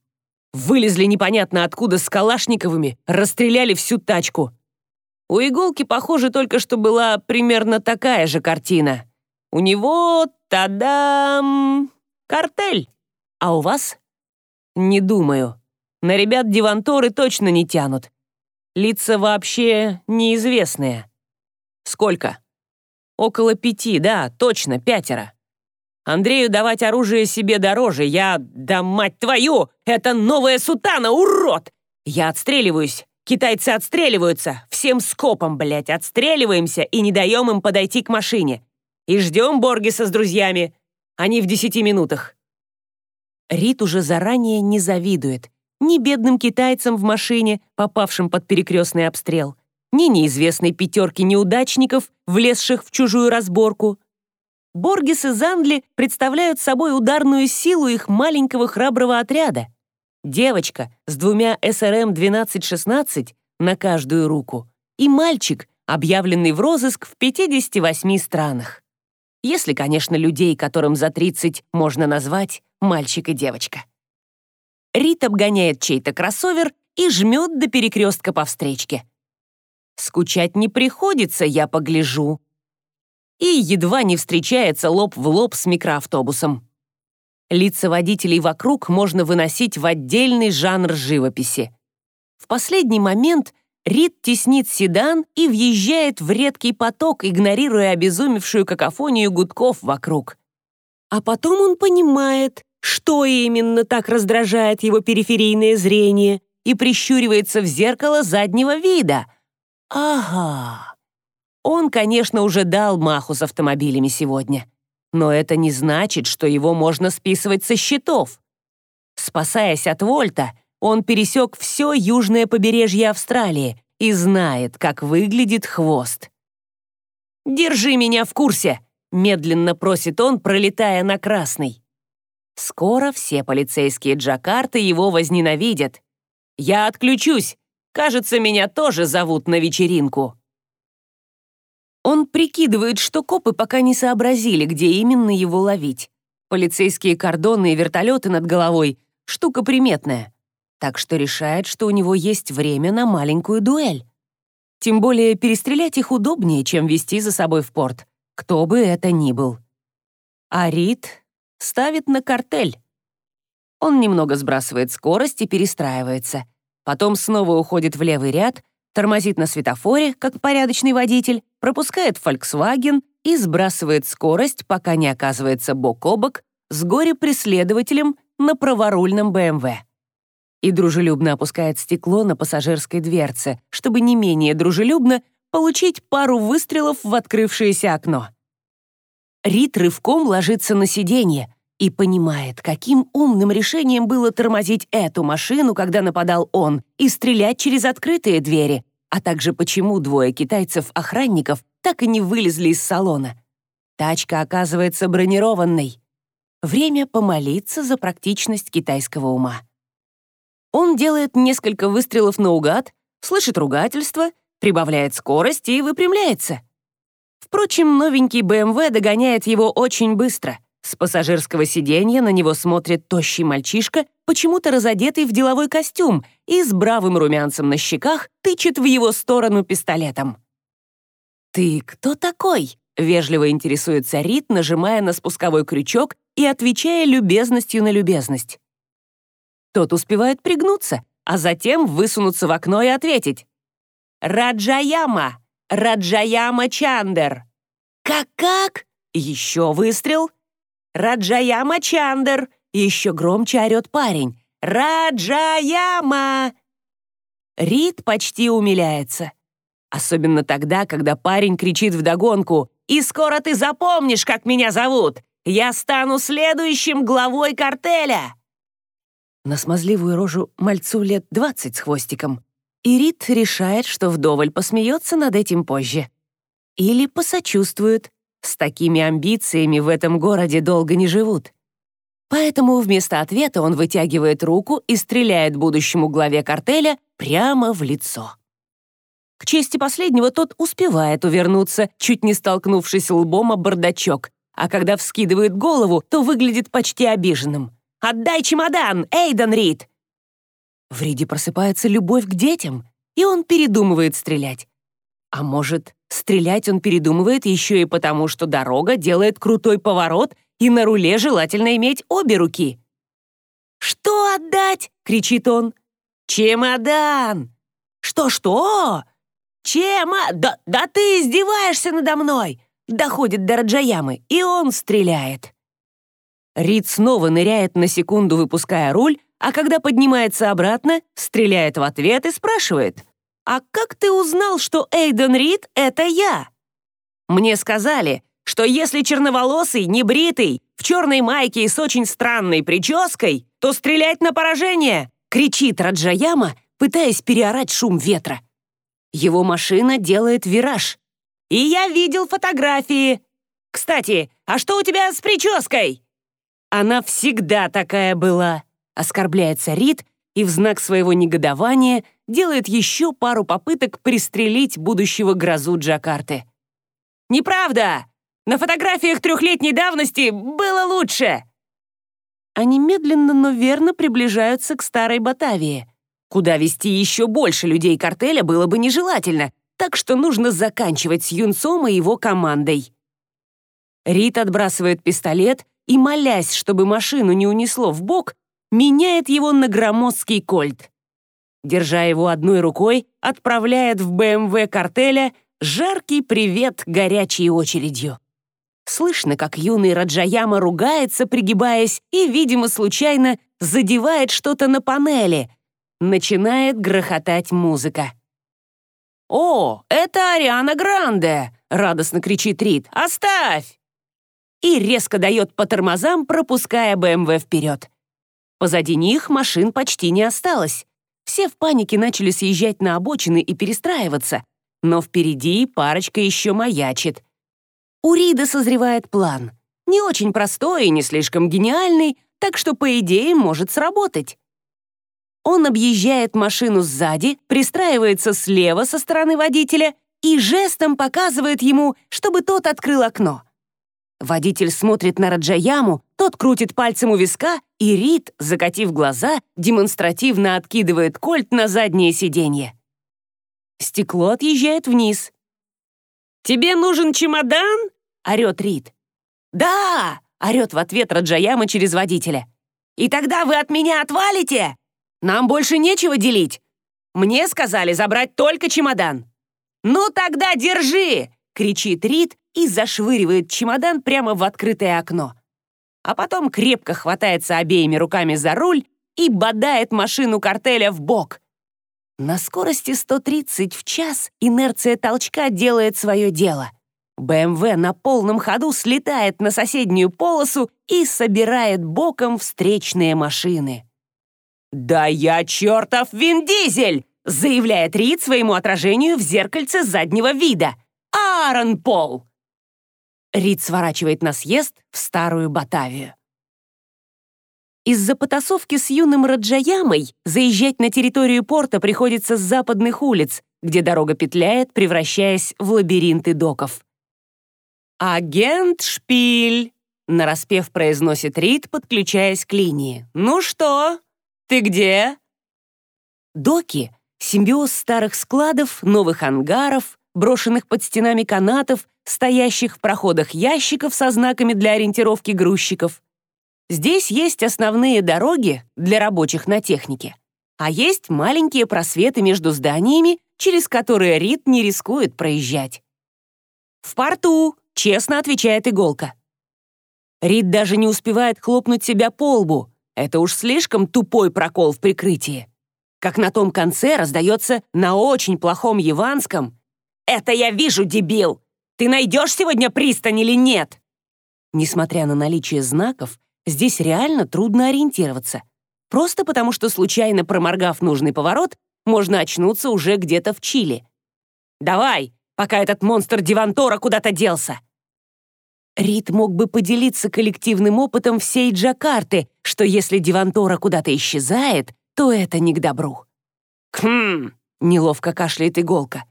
Вылезли непонятно откуда с калашниковыми, расстреляли всю тачку. У иголки, похоже, только что была примерно такая же картина. У него, тадам, картель. А у вас? Не думаю. На ребят Диванторы точно не тянут. Лица вообще неизвестные. Сколько? Около пяти, да, точно, пятеро. Андрею давать оружие себе дороже. Я... Да мать твою! Это новая сутана, урод! Я отстреливаюсь. Китайцы отстреливаются. Всем скопом, блядь, отстреливаемся и не даем им подойти к машине. И ждем Боргиса с друзьями. Они в десяти минутах. Рит уже заранее не завидует ни бедным китайцам в машине, попавшим под перекрестный обстрел, ни неизвестной пятерке неудачников, влезших в чужую разборку. Боргис и Зандли представляют собой ударную силу их маленького храброго отряда. Девочка с двумя СРМ-1216 на каждую руку и мальчик, объявленный в розыск в 58 странах. Если, конечно, людей, которым за 30 можно назвать мальчик и девочка. Рит обгоняет чей-то кроссовер и жмет до перекрестка по встречке. Скучать не приходится, я погляжу. И едва не встречается лоб в лоб с микроавтобусом. Лица водителей вокруг можно выносить в отдельный жанр живописи. В последний момент Рид теснит седан и въезжает в редкий поток, игнорируя обезумевшую какофонию гудков вокруг. А потом он понимает, что именно так раздражает его периферийное зрение, и прищуривается в зеркало заднего вида — Ага. Он, конечно, уже дал маху с автомобилями сегодня. Но это не значит, что его можно списывать со счетов. Спасаясь от Вольта, он пересек все южное побережье Австралии и знает, как выглядит хвост. «Держи меня в курсе!» — медленно просит он, пролетая на красный. Скоро все полицейские Джакарты его возненавидят. «Я отключусь! Кажется, меня тоже зовут на вечеринку». Он прикидывает, что копы пока не сообразили, где именно его ловить. Полицейские кордоны и вертолеты над головой — штука приметная. Так что решает, что у него есть время на маленькую дуэль. Тем более перестрелять их удобнее, чем вести за собой в порт, кто бы это ни был. А Рид ставит на картель. Он немного сбрасывает скорость и перестраивается — Потом снова уходит в левый ряд, тормозит на светофоре, как порядочный водитель, пропускает Volkswagen и сбрасывает скорость, пока не оказывается бок о бок с горе-преследователем на праворульном БМВ. И дружелюбно опускает стекло на пассажирской дверце, чтобы не менее дружелюбно получить пару выстрелов в открывшееся окно. Рит рывком ложится на сиденье, и понимает, каким умным решением было тормозить эту машину, когда нападал он, и стрелять через открытые двери, а также почему двое китайцев-охранников так и не вылезли из салона. Тачка оказывается бронированной. Время помолиться за практичность китайского ума. Он делает несколько выстрелов наугад, слышит ругательство, прибавляет скорость и выпрямляется. Впрочем, новенький БМВ догоняет его очень быстро — с пассажирского сиденья на него смотрит тощий мальчишка, почему-то разодетый в деловой костюм и с бравым румянцем на щеках тычет в его сторону пистолетом. «Ты кто такой?» — вежливо интересуется Рит, нажимая на спусковой крючок и отвечая любезностью на любезность. Тот успевает пригнуться, а затем высунуться в окно и ответить. «Раджаяма! Раджаяма Чандер!» Как-как? Еще выстрел. Раджаяма Чандер. Еще громче орет парень. Раджаяма! Рид почти умиляется. Особенно тогда, когда парень кричит вдогонку «И скоро ты запомнишь, как меня зовут! Я стану следующим главой картеля!» На смазливую рожу мальцу лет двадцать с хвостиком. И Рид решает, что вдоволь посмеется над этим позже. Или посочувствует. С такими амбициями в этом городе долго не живут. Поэтому вместо ответа он вытягивает руку и стреляет будущему главе картеля прямо в лицо. К чести последнего тот успевает увернуться, чуть не столкнувшись лбом об бардачок, а когда вскидывает голову, то выглядит почти обиженным. «Отдай чемодан, Эйден Рид!» В Риде просыпается любовь к детям, и он передумывает стрелять. А может, стрелять он передумывает еще и потому, что дорога делает крутой поворот, и на руле желательно иметь обе руки. «Что отдать?» — кричит он. «Чемодан!» «Что-что?» «Чема? Да, да ты издеваешься надо мной!» Доходит до Раджаямы, и он стреляет. Рид снова ныряет на секунду, выпуская руль, а когда поднимается обратно, стреляет в ответ и спрашивает. «А как ты узнал, что Эйден Рид — это я?» «Мне сказали, что если черноволосый, небритый, в черной майке и с очень странной прической, то стрелять на поражение!» — кричит Раджаяма, пытаясь переорать шум ветра. Его машина делает вираж. И я видел фотографии. Кстати, а что у тебя с прической? Она всегда такая была. Оскорбляется Рид и в знак своего негодования делает еще пару попыток пристрелить будущего грозу Джакарты. «Неправда! На фотографиях трехлетней давности было лучше!» Они медленно, но верно приближаются к старой Батавии куда вести еще больше людей картеля было бы нежелательно, так что нужно заканчивать с Юнцом и его командой. Рит отбрасывает пистолет и, молясь, чтобы машину не унесло в бок, меняет его на громоздкий кольт. Держа его одной рукой, отправляет в БМВ картеля жаркий привет горячей очередью. Слышно, как юный Раджаяма ругается, пригибаясь, и, видимо, случайно задевает что-то на панели, Начинает грохотать музыка. «О, это Ариана Гранде!» — радостно кричит Рид. «Оставь!» И резко дает по тормозам, пропуская БМВ вперед. Позади них машин почти не осталось. Все в панике начали съезжать на обочины и перестраиваться, но впереди парочка еще маячит. У Рида созревает план. Не очень простой и не слишком гениальный, так что, по идее, может сработать. Он объезжает машину сзади, пристраивается слева со стороны водителя и жестом показывает ему, чтобы тот открыл окно. Водитель смотрит на Раджаяму, тот крутит пальцем у виска, и Рид, закатив глаза, демонстративно откидывает кольт на заднее сиденье. Стекло отъезжает вниз. «Тебе нужен чемодан?» — орёт Рид. «Да!» — орёт в ответ Раджаяма через водителя. «И тогда вы от меня отвалите?» Нам больше нечего делить. Мне сказали забрать только чемодан». «Ну тогда держи!» — кричит Рид и зашвыривает чемодан прямо в открытое окно. А потом крепко хватается обеими руками за руль и бодает машину картеля в бок. На скорости 130 в час инерция толчка делает свое дело. БМВ на полном ходу слетает на соседнюю полосу и собирает боком встречные машины. «Да я чертов Вин Дизель!» заявляет Рид своему отражению в зеркальце заднего вида. «Аарон Пол!» Рид сворачивает на съезд в старую Батавию. Из-за потасовки с юным Раджаямой заезжать на территорию порта приходится с западных улиц, где дорога петляет, превращаясь в лабиринты доков. «Агент Шпиль!» — нараспев произносит Рид, подключаясь к линии. «Ну что, «Ты где?» Доки — симбиоз старых складов, новых ангаров, брошенных под стенами канатов, стоящих в проходах ящиков со знаками для ориентировки грузчиков. Здесь есть основные дороги для рабочих на технике, а есть маленькие просветы между зданиями, через которые Рид не рискует проезжать. «В порту!» честно отвечает иголка. Рид даже не успевает хлопнуть себя по лбу. Это уж слишком тупой прокол в прикрытии. Как на том конце раздается на очень плохом яванском «Это я вижу, дебил! Ты найдешь сегодня пристань или нет?» Несмотря на наличие знаков, здесь реально трудно ориентироваться. Просто потому, что случайно проморгав нужный поворот, можно очнуться уже где-то в Чили. «Давай, пока этот монстр Дивантора куда-то делся!» Рид мог бы поделиться коллективным опытом всей Джакарты, что если Дивантора куда-то исчезает, то это не к добру. «Хм...» — неловко кашляет иголка.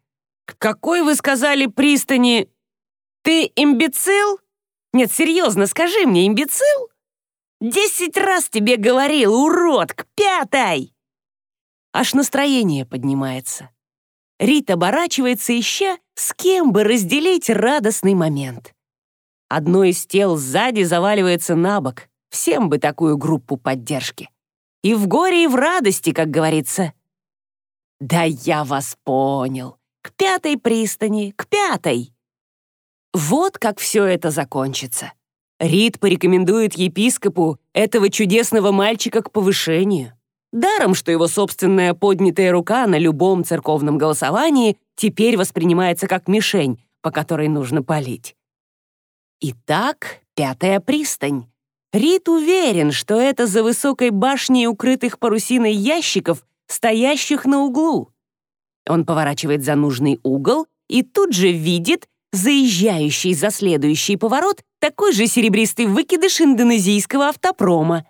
«К какой, вы сказали, пристани...» «Ты имбецил? Нет, серьезно, скажи мне, имбецил?» «Десять раз тебе говорил, урод, к пятой!» Аж настроение поднимается. Рит оборачивается, ища, с кем бы разделить радостный момент. Одно из тел сзади заваливается на бок. Всем бы такую группу поддержки. И в горе, и в радости, как говорится. Да я вас понял. К пятой пристани, к пятой. Вот как все это закончится. Рид порекомендует епископу этого чудесного мальчика к повышению. Даром, что его собственная поднятая рука на любом церковном голосовании теперь воспринимается как мишень, по которой нужно палить. Итак, пятая пристань. Рид уверен, что это за высокой башней укрытых парусиной ящиков, стоящих на углу. Он поворачивает за нужный угол и тут же видит заезжающий за следующий поворот такой же серебристый выкидыш индонезийского автопрома.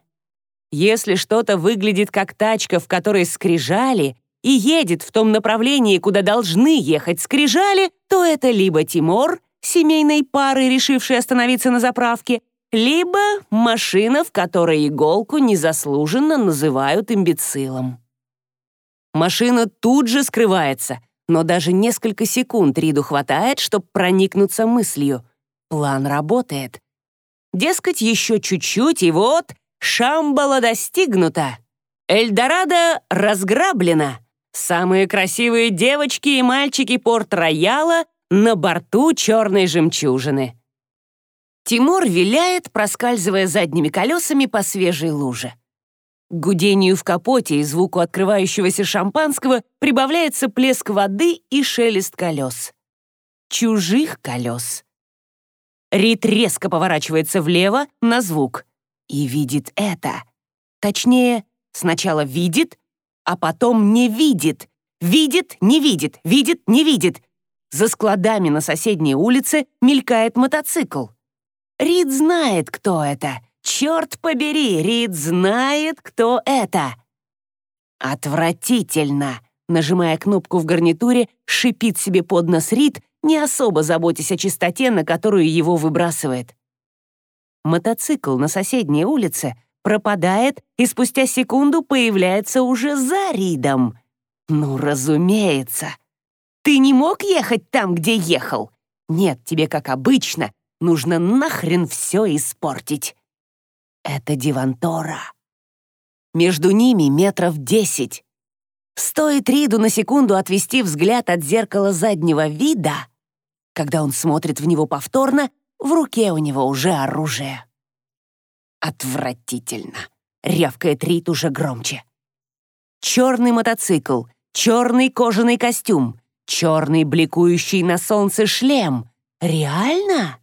Если что-то выглядит как тачка, в которой скрижали, и едет в том направлении, куда должны ехать скрижали, то это либо Тимор, семейной пары, решившей остановиться на заправке, либо машина, в которой иголку незаслуженно называют имбецилом. Машина тут же скрывается, но даже несколько секунд Риду хватает, чтобы проникнуться мыслью. План работает. Дескать, еще чуть-чуть, и вот Шамбала достигнута. Эльдорадо разграблено. Самые красивые девочки и мальчики Порт-Рояла на борту черной жемчужины. Тимур виляет, проскальзывая задними колесами по свежей луже. Гудению в капоте и звуку открывающегося шампанского прибавляется плеск воды и шелест колес. Чужих колес. Рит резко поворачивается влево на звук и видит это. Точнее, сначала видит, а потом не видит. Видит, не видит, видит, не видит. За складами на соседней улице мелькает мотоцикл. Рид знает, кто это. Черт побери, Рид знает, кто это. Отвратительно. Нажимая кнопку в гарнитуре, шипит себе под нос Рид, не особо заботясь о чистоте, на которую его выбрасывает. Мотоцикл на соседней улице пропадает и спустя секунду появляется уже за Ридом. Ну, разумеется. Ты не мог ехать там, где ехал? Нет, тебе, как обычно, нужно нахрен все испортить. Это Дивантора. Между ними метров десять. Стоит Риду на секунду отвести взгляд от зеркала заднего вида, когда он смотрит в него повторно, в руке у него уже оружие. Отвратительно. Рявкает Рид уже громче. Черный мотоцикл, черный кожаный костюм, Черный бликующий на солнце шлем. Реально?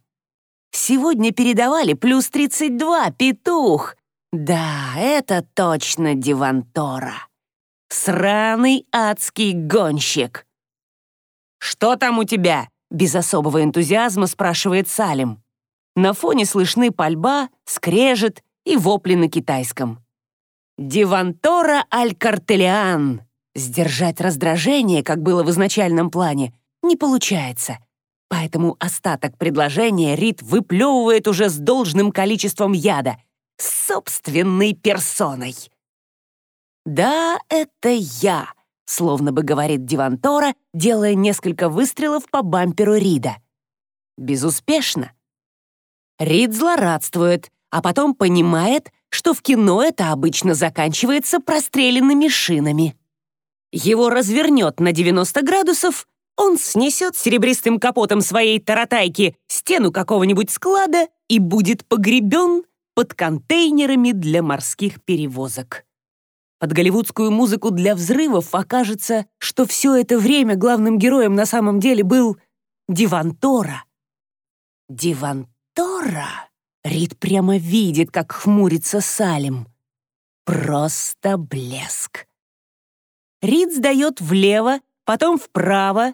Сегодня передавали плюс 32, петух. Да, это точно Дивантора. Сраный адский гонщик. «Что там у тебя?» — без особого энтузиазма спрашивает Салим. На фоне слышны пальба, скрежет и вопли на китайском. «Дивантора аль-Картелиан», Сдержать раздражение, как было в изначальном плане, не получается. Поэтому остаток предложения Рид выплевывает уже с должным количеством яда, собственной персоной. «Да, это я», — словно бы говорит Дивантора, делая несколько выстрелов по бамперу Рида. Безуспешно. Рид злорадствует, а потом понимает, что в кино это обычно заканчивается простреленными шинами. Его развернет на 90 градусов, он снесет серебристым капотом своей таратайки стену какого-нибудь склада и будет погребен под контейнерами для морских перевозок. Под голливудскую музыку для взрывов окажется, что все это время главным героем на самом деле был Дивантора. Дивантора? Рид прямо видит, как хмурится Салим. Просто блеск. Рид сдает влево, потом вправо.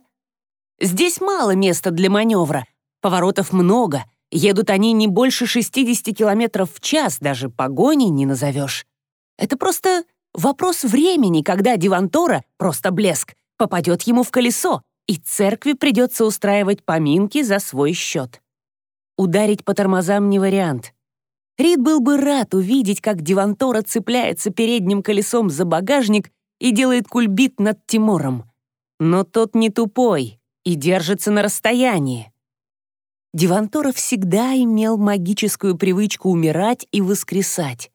Здесь мало места для маневра. Поворотов много. Едут они не больше 60 километров в час, даже погони не назовешь. Это просто вопрос времени, когда Дивантора, просто блеск, попадет ему в колесо, и церкви придется устраивать поминки за свой счет. Ударить по тормозам не вариант. Рид был бы рад увидеть, как Дивантора цепляется передним колесом за багажник и делает кульбит над Тимуром. Но тот не тупой и держится на расстоянии. Дивантора всегда имел магическую привычку умирать и воскресать.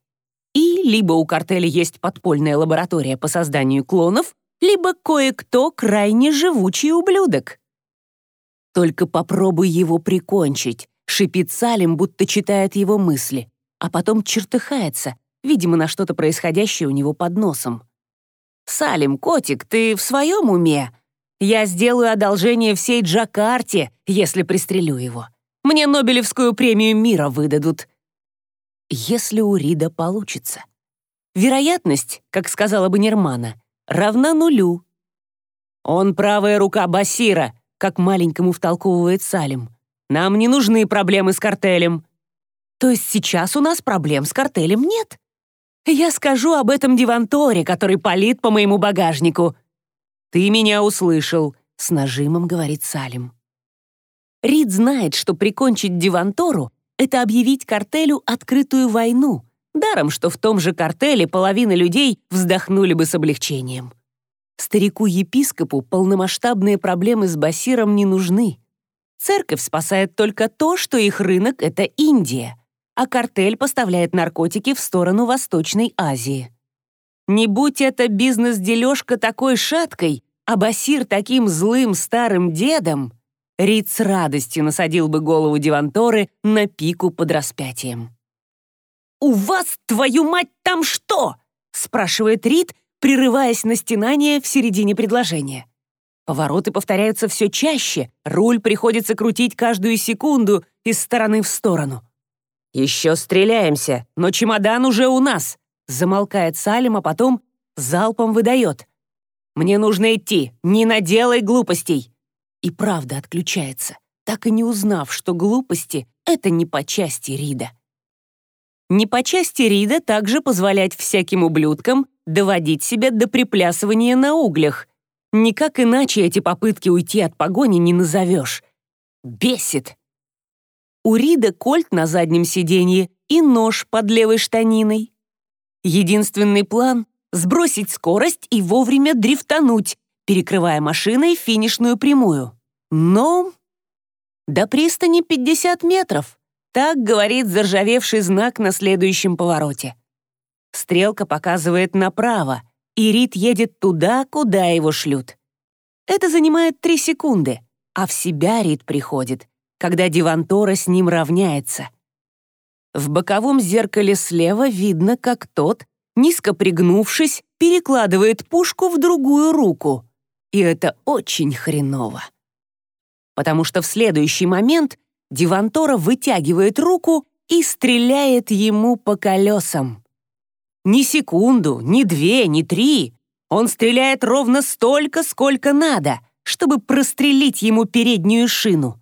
И либо у картеля есть подпольная лаборатория по созданию клонов, либо кое-кто крайне живучий ублюдок. Только попробуй его прикончить, шипит Салим, будто читает его мысли, а потом чертыхается, видимо, на что-то происходящее у него под носом. «Салим, котик, ты в своем уме? Я сделаю одолжение всей Джакарте, если пристрелю его. Мне Нобелевскую премию мира выдадут». Если у Рида получится. Вероятность, как сказала бы Нермана, равна нулю. «Он правая рука Басира», как маленькому втолковывает Салим. «Нам не нужны проблемы с картелем». То есть сейчас у нас проблем с картелем нет? Я скажу об этом Диванторе, который палит по моему багажнику». «Ты меня услышал», — с нажимом говорит Салим. Рид знает, что прикончить Дивантору — это объявить картелю открытую войну, даром, что в том же картеле половина людей вздохнули бы с облегчением. Старику-епископу полномасштабные проблемы с Басиром не нужны. Церковь спасает только то, что их рынок — это Индия — а картель поставляет наркотики в сторону Восточной Азии. Не будь это бизнес-дележка такой шаткой, а Басир таким злым старым дедом, Рид с радостью насадил бы голову Диванторы на пику под распятием. «У вас, твою мать, там что?» — спрашивает Рид, прерываясь на стенание в середине предложения. Повороты повторяются все чаще, руль приходится крутить каждую секунду из стороны в сторону. «Еще стреляемся, но чемодан уже у нас!» Замолкает Салим, а потом залпом выдает. «Мне нужно идти, не наделай глупостей!» И правда отключается, так и не узнав, что глупости — это не по части Рида. Не по части Рида также позволять всяким ублюдкам доводить себя до приплясывания на углях. Никак иначе эти попытки уйти от погони не назовешь. Бесит. У Рида кольт на заднем сиденье и нож под левой штаниной. Единственный план — сбросить скорость и вовремя дрифтануть, перекрывая машиной финишную прямую. Но до пристани 50 метров. Так говорит заржавевший знак на следующем повороте. Стрелка показывает направо, и Рид едет туда, куда его шлют. Это занимает 3 секунды, а в себя Рид приходит когда Дивантора с ним равняется. В боковом зеркале слева видно, как тот, низко пригнувшись, перекладывает пушку в другую руку. И это очень хреново. Потому что в следующий момент Дивантора вытягивает руку и стреляет ему по колесам. Ни секунду, ни две, ни три. Он стреляет ровно столько, сколько надо, чтобы прострелить ему переднюю шину.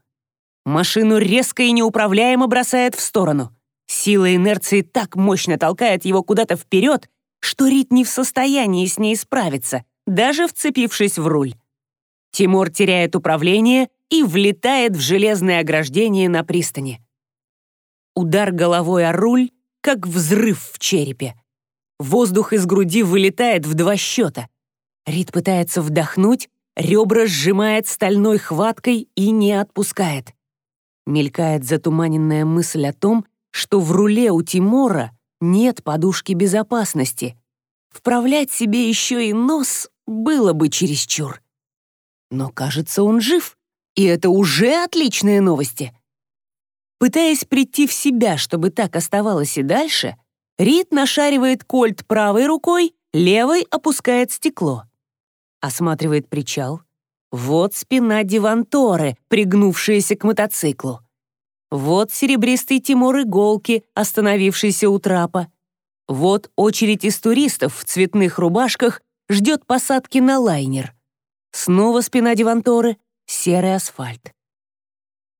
Машину резко и неуправляемо бросает в сторону. Сила инерции так мощно толкает его куда-то вперед, что Рит не в состоянии с ней справиться, даже вцепившись в руль. Тимур теряет управление и влетает в железное ограждение на пристани. Удар головой о руль, как взрыв в черепе. Воздух из груди вылетает в два счета. Рит пытается вдохнуть, ребра сжимает стальной хваткой и не отпускает. Мелькает затуманенная мысль о том, что в руле у Тимора нет подушки безопасности. Вправлять себе еще и нос было бы чересчур. Но, кажется, он жив, и это уже отличные новости. Пытаясь прийти в себя, чтобы так оставалось и дальше, Рид нашаривает кольт правой рукой, левой опускает стекло. Осматривает причал. Вот спина Диванторы, пригнувшаяся к мотоциклу. Вот серебристый Тимур иголки, остановившийся у трапа. Вот очередь из туристов в цветных рубашках ждет посадки на лайнер. Снова спина Диванторы, серый асфальт.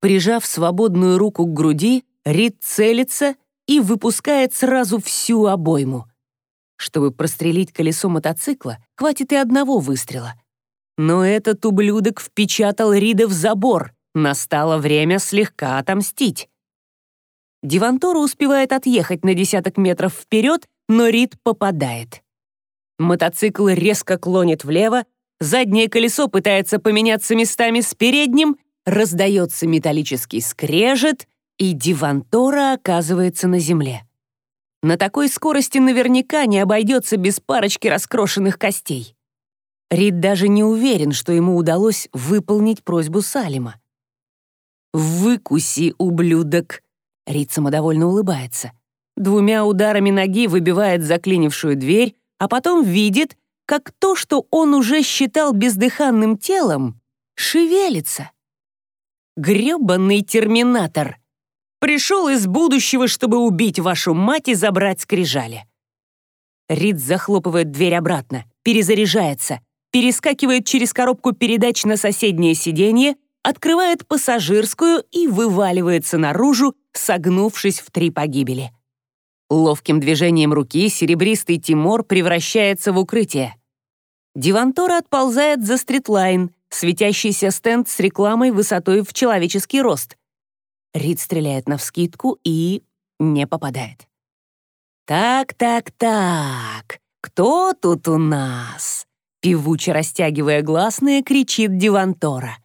Прижав свободную руку к груди, Рид целится и выпускает сразу всю обойму. Чтобы прострелить колесо мотоцикла, хватит и одного выстрела. Но этот ублюдок впечатал Рида в забор. Настало время слегка отомстить. Дивантора успевает отъехать на десяток метров вперед, но Рид попадает. Мотоцикл резко клонит влево, заднее колесо пытается поменяться местами с передним, раздается металлический скрежет, и Дивантора оказывается на земле. На такой скорости наверняка не обойдется без парочки раскрошенных костей. Рид даже не уверен, что ему удалось выполнить просьбу Салима. «Выкуси, ублюдок!» Рид самодовольно улыбается. Двумя ударами ноги выбивает заклинившую дверь, а потом видит, как то, что он уже считал бездыханным телом, шевелится. Грёбаный терминатор! Пришел из будущего, чтобы убить вашу мать и забрать скрижали. Рид захлопывает дверь обратно, перезаряжается, перескакивает через коробку передач на соседнее сиденье, открывает пассажирскую и вываливается наружу, согнувшись в три погибели. Ловким движением руки серебристый Тимор превращается в укрытие. Дивантора отползает за стритлайн, светящийся стенд с рекламой высотой в человеческий рост. Рид стреляет навскидку и не попадает. «Так, так, так, кто тут у нас?» Певуче растягивая гласные, кричит Дивантора.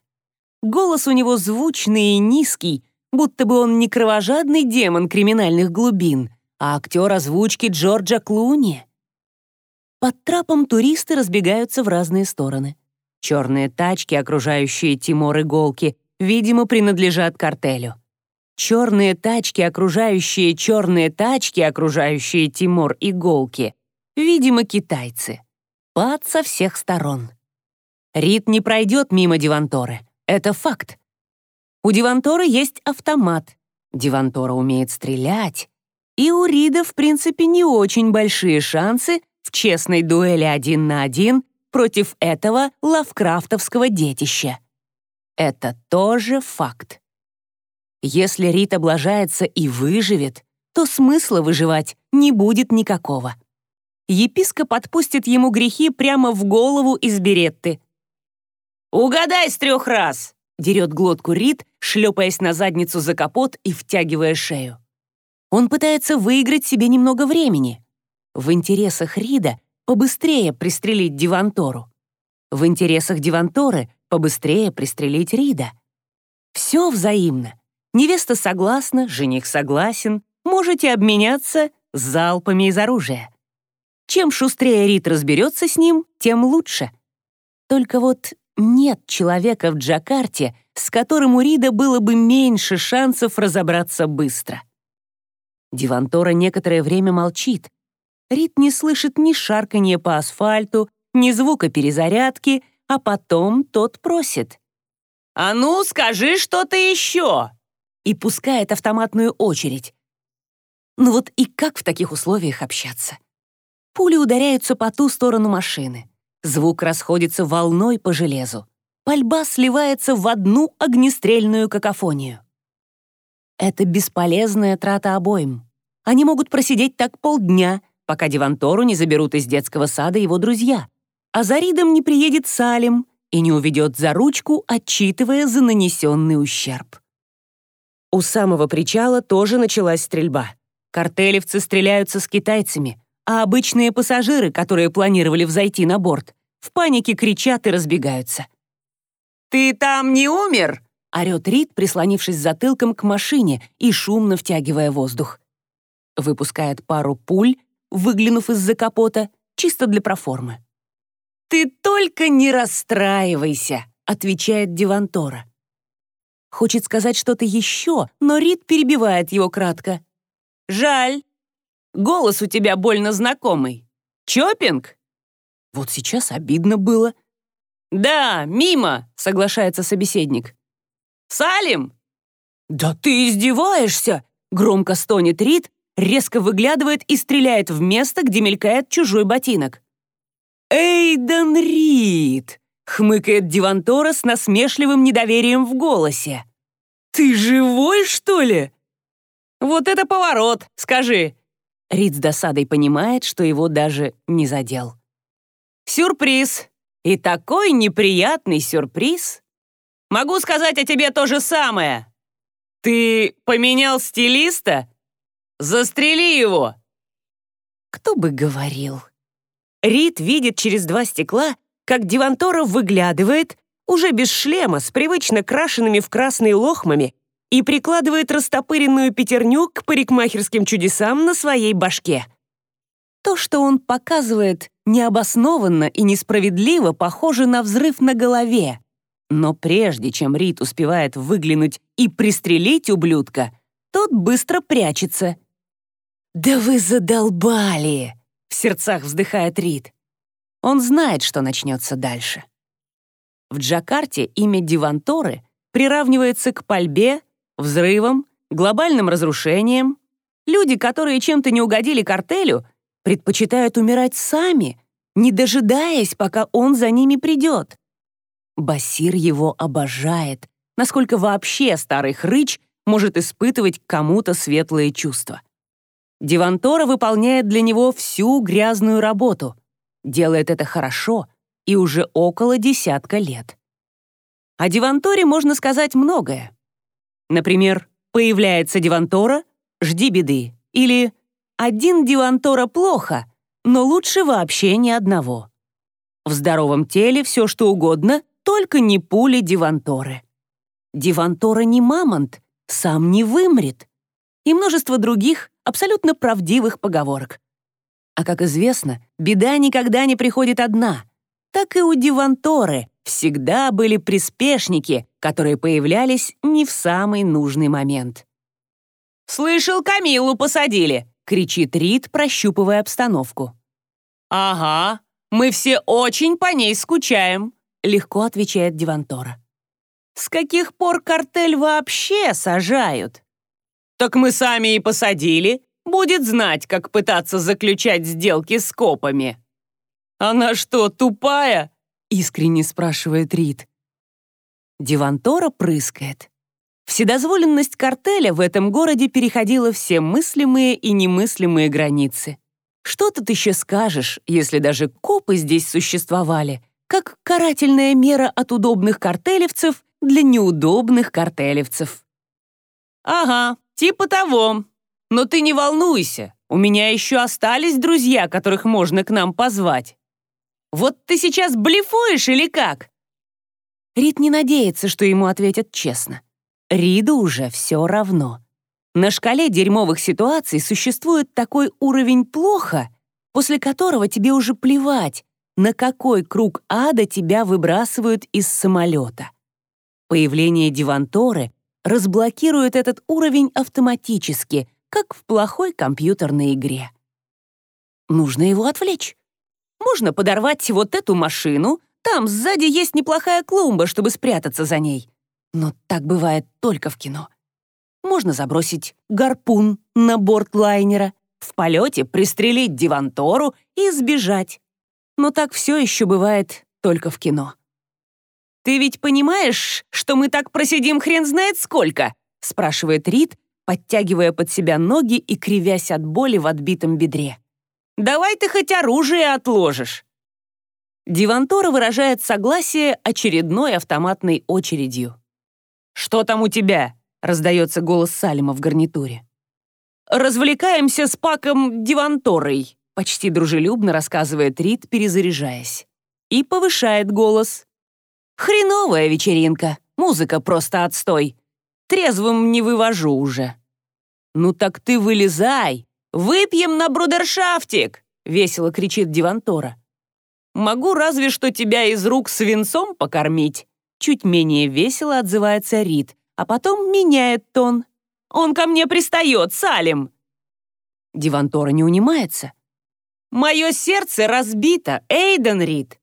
Голос у него звучный и низкий, будто бы он не кровожадный демон криминальных глубин, а актер озвучки Джорджа Клуни. Под трапом туристы разбегаются в разные стороны. Черные тачки, окружающие Тимор Иголки, видимо, принадлежат картелю. Черные тачки, окружающие черные тачки, окружающие Тимор Иголки, видимо, китайцы. Пад со всех сторон. Рид не пройдет мимо Диванторы. Это факт. У Дивантора есть автомат. Дивантора умеет стрелять. И у Рида, в принципе, не очень большие шансы в честной дуэли один на один против этого лавкрафтовского детища. Это тоже факт. Если Рид облажается и выживет, то смысла выживать не будет никакого. Епископ отпустит ему грехи прямо в голову из беретты. «Угадай с трех раз!» — дерет глотку Рид, шлепаясь на задницу за капот и втягивая шею. Он пытается выиграть себе немного времени. В интересах Рида побыстрее пристрелить Дивантору. В интересах Диванторы побыстрее пристрелить Рида. Все взаимно. Невеста согласна, жених согласен, можете обменяться залпами из оружия. Чем шустрее Рид разберется с ним, тем лучше. Только вот нет человека в Джакарте, с которым у Рида было бы меньше шансов разобраться быстро. Дивантора некоторое время молчит. Рид не слышит ни шарканья по асфальту, ни звука перезарядки, а потом тот просит. «А ну, скажи что-то еще!» и пускает автоматную очередь. Ну вот и как в таких условиях общаться? Пули ударяются по ту сторону машины. Звук расходится волной по железу. Пальба сливается в одну огнестрельную какофонию. Это бесполезная трата обоим. Они могут просидеть так полдня, пока Дивантору не заберут из детского сада его друзья, а за Ридом не приедет Салим и не уведет за ручку, отчитывая за нанесенный ущерб. У самого причала тоже началась стрельба. Картелевцы стреляются с китайцами, а обычные пассажиры, которые планировали взойти на борт, в панике кричат и разбегаются. «Ты там не умер?» — орёт Рид, прислонившись затылком к машине и шумно втягивая воздух. Выпускает пару пуль, выглянув из-за капота, чисто для проформы. «Ты только не расстраивайся!» отвечает Дивантора. Хочет сказать что-то еще, но Рид перебивает его кратко. «Жаль. Голос у тебя больно знакомый. Чопинг?» Вот сейчас обидно было. «Да, мимо», — соглашается собеседник. «Салим?» «Да ты издеваешься!» — громко стонет Рид, резко выглядывает и стреляет в место, где мелькает чужой ботинок. «Эйден Рид!» — хмыкает Дивантора с насмешливым недоверием в голосе. «Ты живой, что ли?» «Вот это поворот, скажи!» Рид с досадой понимает, что его даже не задел. «Сюрприз! И такой неприятный сюрприз! Могу сказать о тебе то же самое! Ты поменял стилиста? Застрели его!» Кто бы говорил? Рид видит через два стекла, как Диванторов выглядывает, уже без шлема, с привычно крашенными в красные лохмами, и прикладывает растопыренную пятерню к парикмахерским чудесам на своей башке. То, что он показывает, необоснованно и несправедливо похоже на взрыв на голове. Но прежде чем Рид успевает выглянуть и пристрелить ублюдка, тот быстро прячется. «Да вы задолбали!» — в сердцах вздыхает Рид. Он знает, что начнется дальше. В Джакарте имя Диванторы приравнивается к пальбе, взрывам, глобальным разрушениям. Люди, которые чем-то не угодили картелю, предпочитают умирать сами, не дожидаясь, пока он за ними придет. Басир его обожает, насколько вообще старый хрыч может испытывать кому-то светлые чувства. Дивантора выполняет для него всю грязную работу, делает это хорошо и уже около десятка лет. О Диванторе можно сказать многое. Например, «Появляется Дивантора, жди беды» или «Один Дивантора плохо, но лучше вообще ни одного». В здоровом теле все что угодно, только не пули Диванторы. Дивантора не мамонт, сам не вымрет. И множество других абсолютно правдивых поговорок. А как известно, беда никогда не приходит одна. Так и у Диванторы всегда были приспешники, которые появлялись не в самый нужный момент. «Слышал, Камилу посадили!» — кричит Рид, прощупывая обстановку. «Ага, мы все очень по ней скучаем», — легко отвечает Дивантора. «С каких пор картель вообще сажают?» «Так мы сами и посадили. Будет знать, как пытаться заключать сделки с копами». «Она что, тупая?» — искренне спрашивает Рид. Дивантора прыскает. Вседозволенность картеля в этом городе переходила все мыслимые и немыслимые границы. Что тут еще скажешь, если даже копы здесь существовали, как карательная мера от удобных картелевцев для неудобных картелевцев? «Ага, типа того. Но ты не волнуйся, у меня еще остались друзья, которых можно к нам позвать. Вот ты сейчас блефуешь или как?» Рид не надеется, что ему ответят честно. Риду уже все равно. На шкале дерьмовых ситуаций существует такой уровень плохо, после которого тебе уже плевать, на какой круг ада тебя выбрасывают из самолета. Появление Диванторы разблокирует этот уровень автоматически, как в плохой компьютерной игре. Нужно его отвлечь. Можно подорвать вот эту машину, там сзади есть неплохая клумба, чтобы спрятаться за ней. Но так бывает только в кино. Можно забросить гарпун на борт лайнера, в полете пристрелить Дивантору и сбежать. Но так все еще бывает только в кино. «Ты ведь понимаешь, что мы так просидим хрен знает сколько?» спрашивает Рид, подтягивая под себя ноги и кривясь от боли в отбитом бедре. «Давай ты хоть оружие отложишь!» Дивантора выражает согласие очередной автоматной очередью. «Что там у тебя?» — раздается голос Салима в гарнитуре. «Развлекаемся с Паком Диванторой», — почти дружелюбно рассказывает Рид, перезаряжаясь. И повышает голос. «Хреновая вечеринка, музыка просто отстой. Трезвым не вывожу уже». «Ну так ты вылезай, выпьем на брудершафтик!» — весело кричит Дивантора. «Могу разве что тебя из рук свинцом покормить. Чуть менее весело отзывается Рид, а потом меняет тон. «Он ко мне пристает, Салим!» Дивантора не унимается. «Мое сердце разбито, Эйден Рид!»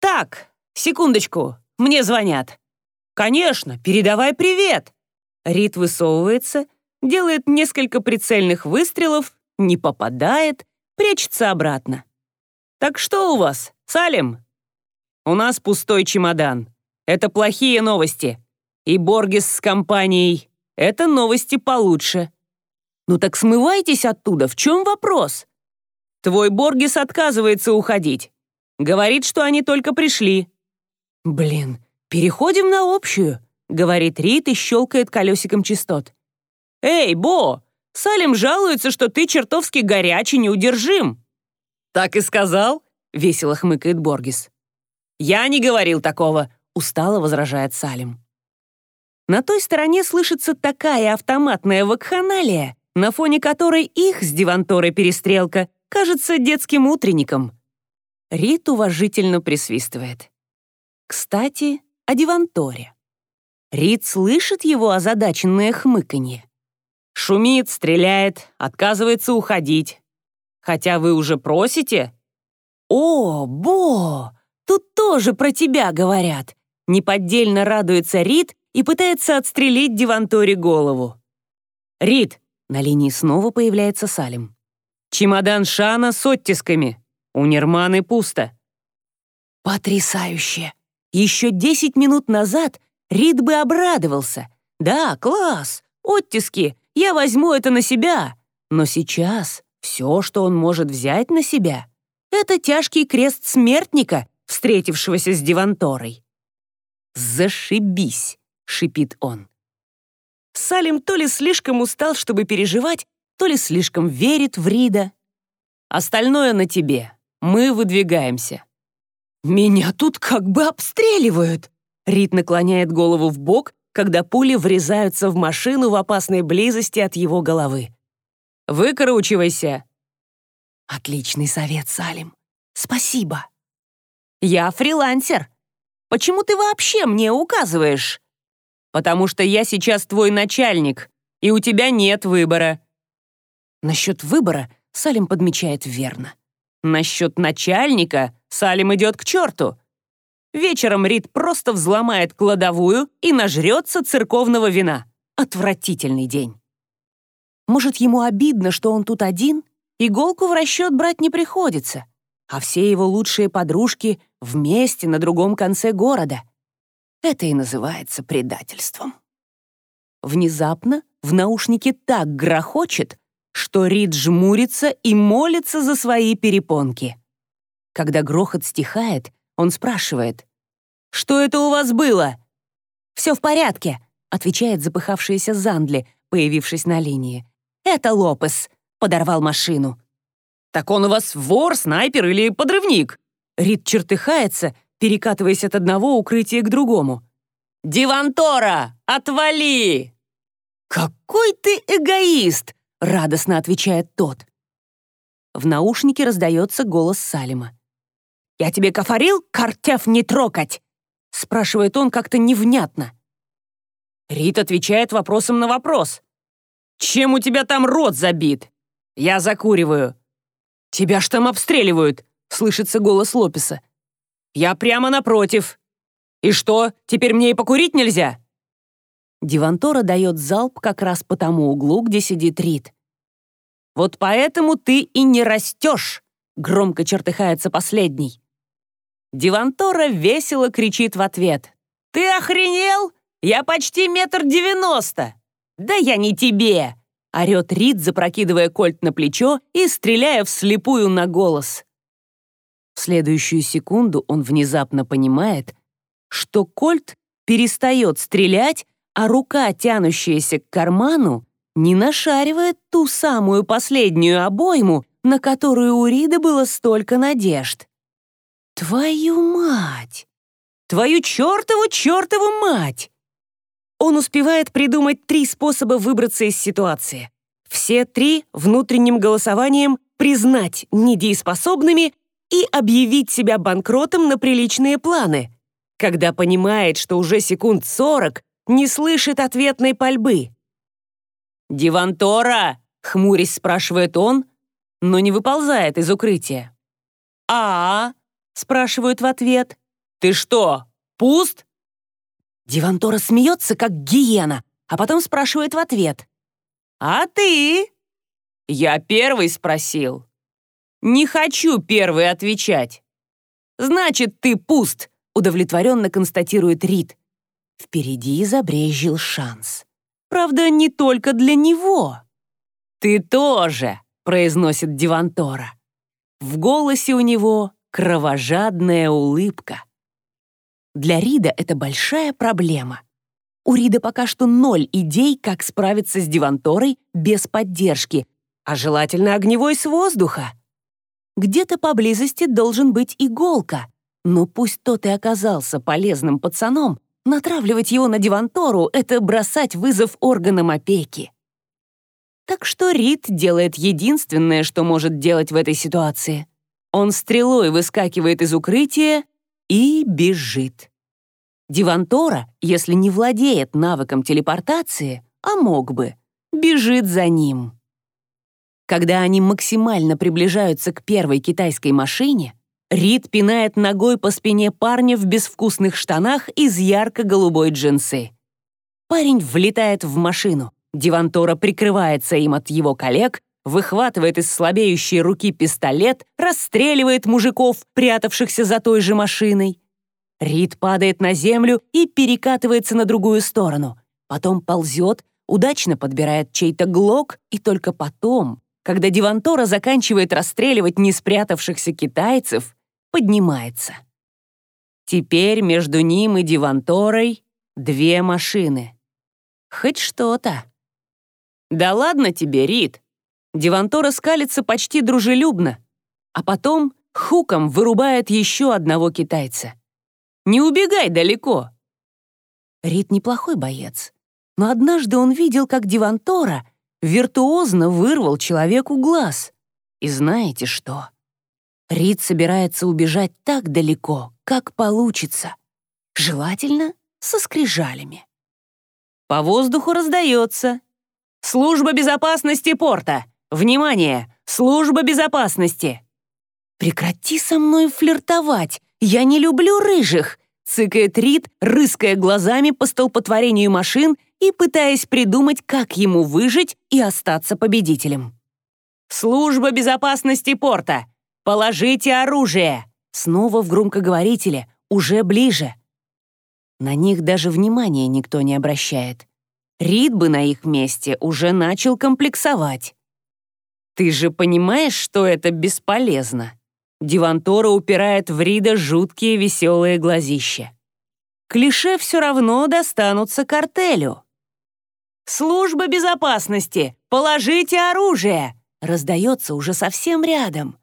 «Так, секундочку, мне звонят». «Конечно, передавай привет!» Рид высовывается, делает несколько прицельных выстрелов, не попадает, прячется обратно. «Так что у вас, Салим?» «У нас пустой чемодан. Это плохие новости. И Боргес с компанией — это новости получше». «Ну так смывайтесь оттуда, в чем вопрос?» «Твой Боргес отказывается уходить. Говорит, что они только пришли». «Блин, переходим на общую», — говорит Рит и щелкает колесиком частот. «Эй, Бо, Салим жалуется, что ты чертовски горячий, неудержим». «Так и сказал?» — весело хмыкает Боргис. «Я не говорил такого», — устало возражает Салим. На той стороне слышится такая автоматная вакханалия, на фоне которой их с Диванторой перестрелка кажется детским утренником. Рит уважительно присвистывает. Кстати, о Диванторе. Рит слышит его озадаченное хмыканье. Шумит, стреляет, отказывается уходить. Хотя вы уже просите. «О, Бо, тут тоже про тебя говорят!» Неподдельно радуется Рит и пытается отстрелить Дивантори голову. «Рит!» — на линии снова появляется Салим. «Чемодан Шана с оттисками. У Нерманы пусто». «Потрясающе! Еще десять минут назад Рид бы обрадовался. Да, класс, оттиски, я возьму это на себя. Но сейчас все, что он может взять на себя, это тяжкий крест смертника, встретившегося с Диванторой. «Зашибись!» — шипит он. Салим то ли слишком устал, чтобы переживать, то ли слишком верит в Рида. «Остальное на тебе. Мы выдвигаемся». «Меня тут как бы обстреливают!» Рид наклоняет голову в бок, когда пули врезаются в машину в опасной близости от его головы. «Выкручивайся!» «Отличный совет, Салим. Спасибо!» «Я фрилансер. Почему ты вообще мне указываешь?» «Потому что я сейчас твой начальник, и у тебя нет выбора». Насчет выбора Салим подмечает верно. Насчет начальника Салим идет к черту. Вечером Рид просто взломает кладовую и нажрется церковного вина. Отвратительный день. Может, ему обидно, что он тут один? Иголку в расчет брать не приходится. А все его лучшие подружки вместе на другом конце города. Это и называется предательством. Внезапно в наушнике так грохочет, что Рид жмурится и молится за свои перепонки. Когда грохот стихает, он спрашивает. «Что это у вас было?» «Все в порядке», — отвечает запыхавшаяся Зандли, появившись на линии. «Это Лопес», — подорвал машину. «Так он у вас вор, снайпер или подрывник?» Рид чертыхается, перекатываясь от одного укрытия к другому. «Дивантора, отвали!» «Какой ты эгоист!» — радостно отвечает тот. В наушнике раздается голос Салима. «Я тебе кафарил, картев не трогать?» — спрашивает он как-то невнятно. Рит отвечает вопросом на вопрос. «Чем у тебя там рот забит?» «Я закуриваю». «Тебя ж там обстреливают», — слышится голос Лопеса. «Я прямо напротив». «И что, теперь мне и покурить нельзя?» Дивантора дает залп как раз по тому углу, где сидит Рит. «Вот поэтому ты и не растешь», — громко чертыхается последний. Дивантора весело кричит в ответ. «Ты охренел? Я почти метр девяносто!» «Да я не тебе!» — орёт Рид, запрокидывая кольт на плечо и стреляя вслепую на голос. В следующую секунду он внезапно понимает, что кольт перестает стрелять, а рука, тянущаяся к карману, не нашаривает ту самую последнюю обойму, на которую у Рида было столько надежд. Твою мать! Твою чертову чертову мать! Он успевает придумать три способа выбраться из ситуации. Все три внутренним голосованием признать недееспособными и объявить себя банкротом на приличные планы. когда понимает, что уже секунд сорок не слышит ответной пальбы. «Дивантора!» — хмурясь спрашивает он, но не выползает из укрытия. «А?» — спрашивают в ответ. «Ты что, пуст?» Дивантора смеется, как гиена, а потом спрашивает в ответ. «А ты?» «Я первый спросил». «Не хочу первый отвечать». «Значит, ты пуст», — удовлетворенно констатирует Рид. Впереди забрежил шанс. Правда, не только для него. «Ты тоже», — произносит Дивантора. В голосе у него кровожадная улыбка. Для Рида это большая проблема. У Рида пока что ноль идей, как справиться с Диванторой без поддержки, а желательно огневой с воздуха. Где-то поблизости должен быть иголка, но пусть тот и оказался полезным пацаном, натравливать его на Дивантору — это бросать вызов органам опеки. Так что Рид делает единственное, что может делать в этой ситуации. Он стрелой выскакивает из укрытия и бежит. Дивантора, если не владеет навыком телепортации, а мог бы, бежит за ним. Когда они максимально приближаются к первой китайской машине, Рид пинает ногой по спине парня в безвкусных штанах из ярко-голубой джинсы. Парень влетает в машину. Дивантора прикрывается им от его коллег, выхватывает из слабеющей руки пистолет, расстреливает мужиков, прятавшихся за той же машиной. Рид падает на землю и перекатывается на другую сторону. Потом ползет, удачно подбирает чей-то глок, и только потом, когда Дивантора заканчивает расстреливать не спрятавшихся китайцев, поднимается. Теперь между ним и Диванторой две машины. Хоть что-то. «Да ладно тебе, Рид!» Дивантора скалится почти дружелюбно, а потом хуком вырубает еще одного китайца. Не убегай далеко!» Рид неплохой боец, но однажды он видел, как Дивантора виртуозно вырвал человеку глаз. И знаете что? Рид собирается убежать так далеко, как получится. Желательно со скрижалями. По воздуху раздается. «Служба безопасности порта! Внимание! Служба безопасности!» «Прекрати со мной флиртовать! «Я не люблю рыжих!» — цыкает Рид, рыская глазами по столпотворению машин и пытаясь придумать, как ему выжить и остаться победителем. «Служба безопасности порта! Положите оружие!» Снова в громкоговорителе, уже ближе. На них даже внимания никто не обращает. Рид бы на их месте уже начал комплексовать. «Ты же понимаешь, что это бесполезно?» Дивантора упирает в Рида жуткие веселые глазища. Клише все равно достанутся картелю. «Служба безопасности! Положите оружие!» раздается уже совсем рядом.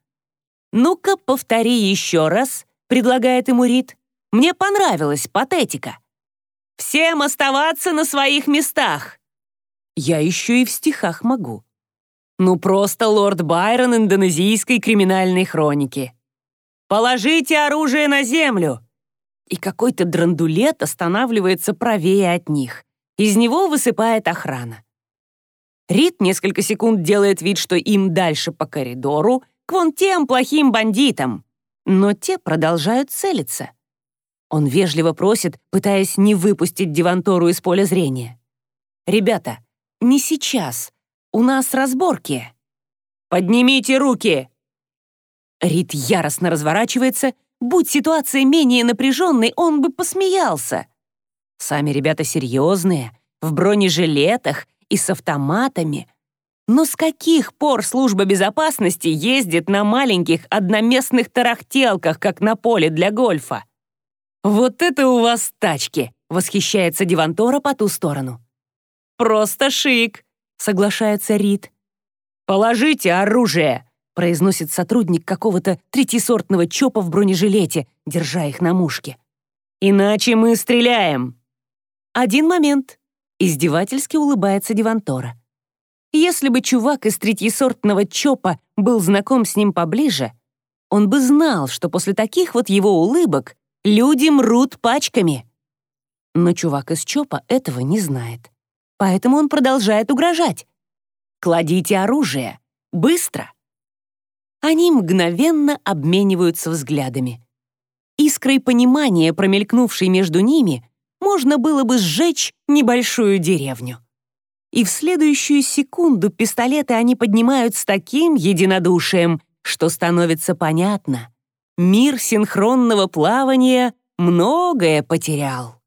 «Ну-ка, повтори еще раз», — предлагает ему Рид. «Мне понравилась патетика». «Всем оставаться на своих местах!» Я еще и в стихах могу. Ну просто лорд Байрон индонезийской криминальной хроники. «Положите оружие на землю!» И какой-то драндулет останавливается правее от них. Из него высыпает охрана. Рид несколько секунд делает вид, что им дальше по коридору, к вон тем плохим бандитам. Но те продолжают целиться. Он вежливо просит, пытаясь не выпустить Дивантору из поля зрения. «Ребята, не сейчас. У нас разборки. Поднимите руки!» Рид яростно разворачивается. Будь ситуация менее напряженной, он бы посмеялся. Сами ребята серьезные, в бронежилетах и с автоматами. Но с каких пор служба безопасности ездит на маленьких одноместных тарахтелках, как на поле для гольфа? «Вот это у вас тачки!» — восхищается Дивантора по ту сторону. «Просто шик!» Соглашается Рид. «Положите оружие!» — произносит сотрудник какого-то третьесортного чопа в бронежилете, держа их на мушке. «Иначе мы стреляем!» «Один момент!» — издевательски улыбается Дивантора. Если бы чувак из третьесортного чопа был знаком с ним поближе, он бы знал, что после таких вот его улыбок Люди мрут пачками. Но чувак из ЧОПа этого не знает. Поэтому он продолжает угрожать. «Кладите оружие! Быстро!» Они мгновенно обмениваются взглядами. Искрой понимания, промелькнувшей между ними, можно было бы сжечь небольшую деревню. И в следующую секунду пистолеты они поднимают с таким единодушием, что становится понятно. Мир синхронного плавания многое потерял.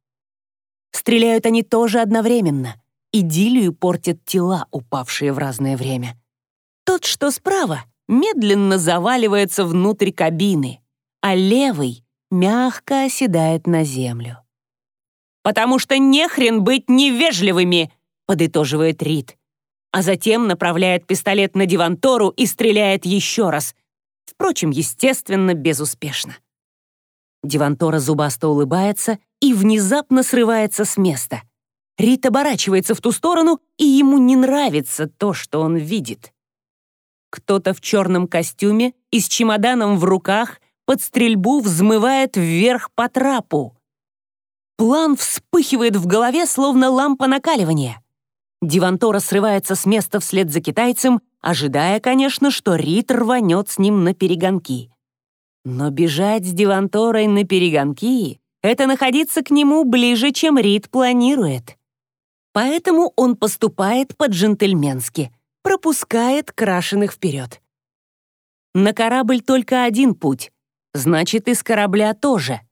Стреляют они тоже одновременно. Идиллию портят тела, упавшие в разное время. Тот, что справа, медленно заваливается внутрь кабины, а левый мягко оседает на землю. «Потому что нехрен быть невежливыми!» — подытоживает Рид. А затем направляет пистолет на Дивантору и стреляет еще раз. Впрочем, естественно, безуспешно. Дивантора зубасто улыбается и внезапно срывается с места. Рид оборачивается в ту сторону, и ему не нравится то, что он видит. Кто-то в черном костюме и с чемоданом в руках под стрельбу взмывает вверх по трапу. План вспыхивает в голове, словно лампа накаливания. Дивантора срывается с места вслед за китайцем, ожидая, конечно, что Рит рванет с ним на перегонки. Но бежать с Диванторой на перегонки — это находиться к нему ближе, чем Рит планирует. Поэтому он поступает по-джентльменски, пропускает крашеных вперед. На корабль только один путь, значит, и с корабля тоже.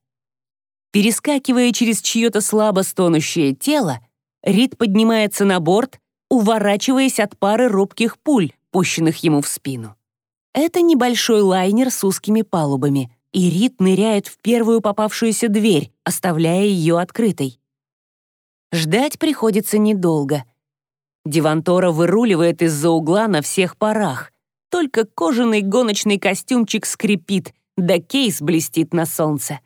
Перескакивая через чье-то слабо стонущее тело, Рид поднимается на борт, уворачиваясь от пары робких пуль, пущенных ему в спину. Это небольшой лайнер с узкими палубами, и Рид ныряет в первую попавшуюся дверь, оставляя ее открытой. Ждать приходится недолго. Дивантора выруливает из-за угла на всех парах. Только кожаный гоночный костюмчик скрипит, да кейс блестит на солнце.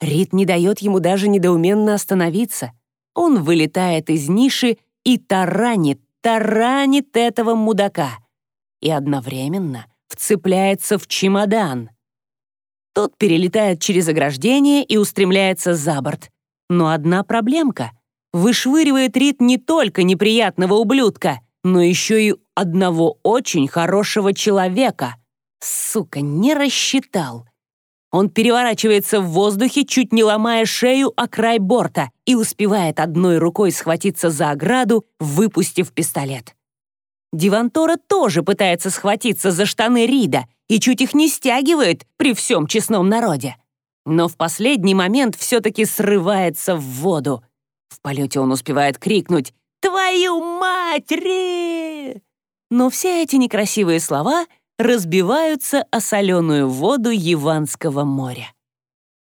Рид не дает ему даже недоуменно остановиться — он вылетает из ниши и таранит, таранит этого мудака. И одновременно вцепляется в чемодан. Тот перелетает через ограждение и устремляется за борт. Но одна проблемка. Вышвыривает Рит не только неприятного ублюдка, но еще и одного очень хорошего человека. Сука, не рассчитал. Он переворачивается в воздухе, чуть не ломая шею о край борта, и успевает одной рукой схватиться за ограду, выпустив пистолет. Дивантора тоже пытается схватиться за штаны Рида и чуть их не стягивает при всем честном народе. Но в последний момент все-таки срывается в воду. В полете он успевает крикнуть «Твою мать, Ри!» Но все эти некрасивые слова — разбиваются о соленую воду Яванского моря.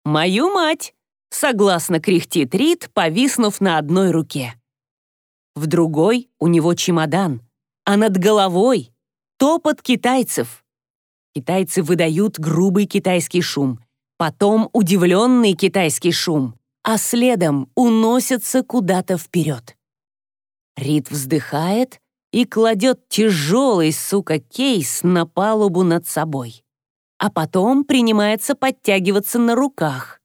«Мою мать!» — согласно кряхтит Рид, повиснув на одной руке. В другой у него чемодан, а над головой — топот китайцев. Китайцы выдают грубый китайский шум, потом удивленный китайский шум, а следом уносятся куда-то вперед. Рид вздыхает и кладет тяжелый, сука, кейс на палубу над собой. А потом принимается подтягиваться на руках.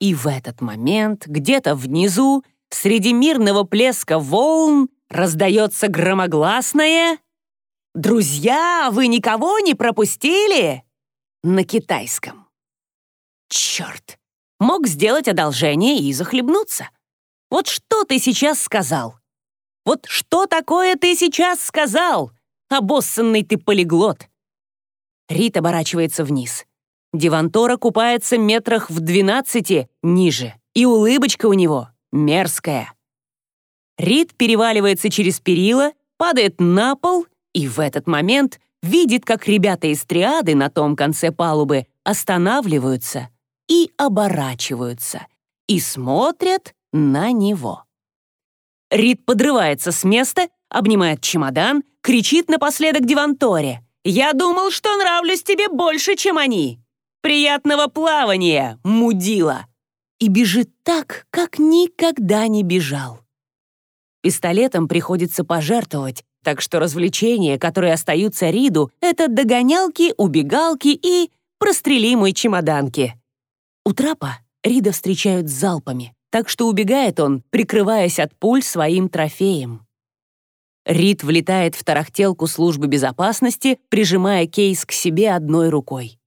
И в этот момент где-то внизу, среди мирного плеска волн, раздается громогласное «Друзья, вы никого не пропустили?» на китайском. Черт! Мог сделать одолжение и захлебнуться. Вот что ты сейчас сказал? Вот что такое ты сейчас сказал? Обоссанный ты полиглот!» Рит оборачивается вниз. Дивантора купается метрах в двенадцати ниже, и улыбочка у него мерзкая. Рит переваливается через перила, падает на пол и в этот момент видит, как ребята из триады на том конце палубы останавливаются и оборачиваются и смотрят на него. Рид подрывается с места, обнимает чемодан, кричит напоследок Диванторе. «Я думал, что нравлюсь тебе больше, чем они! Приятного плавания, мудила!» И бежит так, как никогда не бежал. Пистолетом приходится пожертвовать, так что развлечения, которые остаются Риду, это догонялки, убегалки и прострели мой чемоданки. У трапа Рида встречают залпами, так что убегает он, прикрываясь от пуль своим трофеем. Рид влетает в тарахтелку службы безопасности, прижимая кейс к себе одной рукой.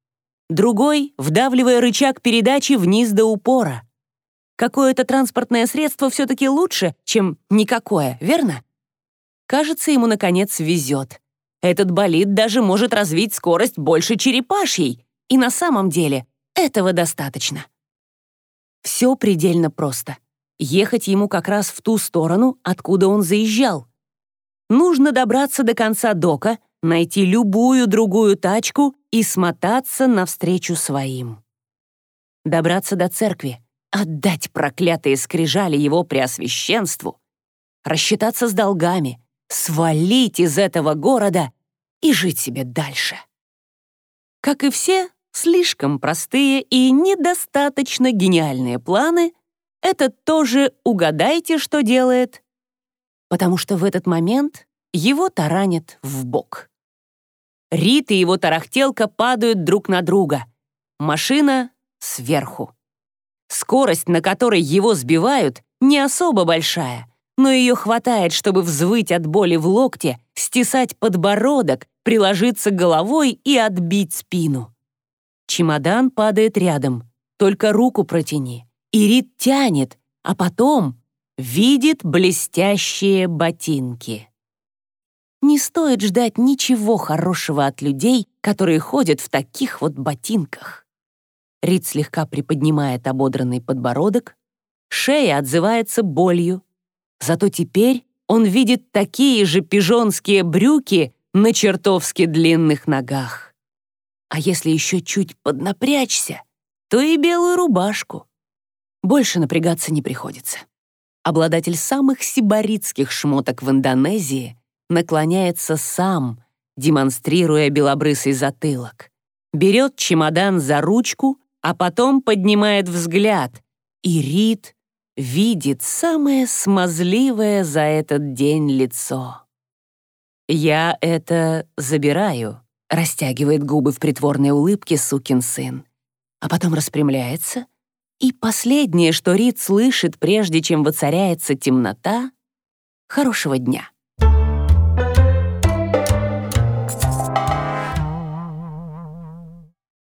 Другой, вдавливая рычаг передачи вниз до упора. Какое-то транспортное средство все-таки лучше, чем никакое, верно? Кажется, ему, наконец, везет. Этот болид даже может развить скорость больше черепашьей, и на самом деле этого достаточно. Все предельно просто. Ехать ему как раз в ту сторону, откуда он заезжал. Нужно добраться до конца дока, найти любую другую тачку и смотаться навстречу своим. Добраться до церкви, отдать проклятые скрижали его преосвященству, рассчитаться с долгами, свалить из этого города и жить себе дальше. Как и все, слишком простые и недостаточно гениальные планы — это тоже угадайте, что делает, потому что в этот момент его таранят в бок. Рит и его тарахтелка падают друг на друга. Машина сверху. Скорость, на которой его сбивают, не особо большая, но ее хватает, чтобы взвыть от боли в локте, стесать подбородок, приложиться головой и отбить спину. Чемодан падает рядом, только руку протяни. И Рит тянет, а потом видит блестящие ботинки. Не стоит ждать ничего хорошего от людей, которые ходят в таких вот ботинках. Рид слегка приподнимает ободранный подбородок, шея отзывается болью. Зато теперь он видит такие же пижонские брюки на чертовски длинных ногах. А если еще чуть поднапрячься, то и белую рубашку. Больше напрягаться не приходится. Обладатель самых сибаритских шмоток в Индонезии наклоняется сам, демонстрируя белобрысый затылок. Берет чемодан за ручку а потом поднимает взгляд, и Рид видит самое смазливое за этот день лицо. «Я это забираю», — растягивает губы в притворной улыбке сукин сын, а потом распрямляется, и последнее, что Рид слышит, прежде чем воцаряется темнота — «Хорошего дня».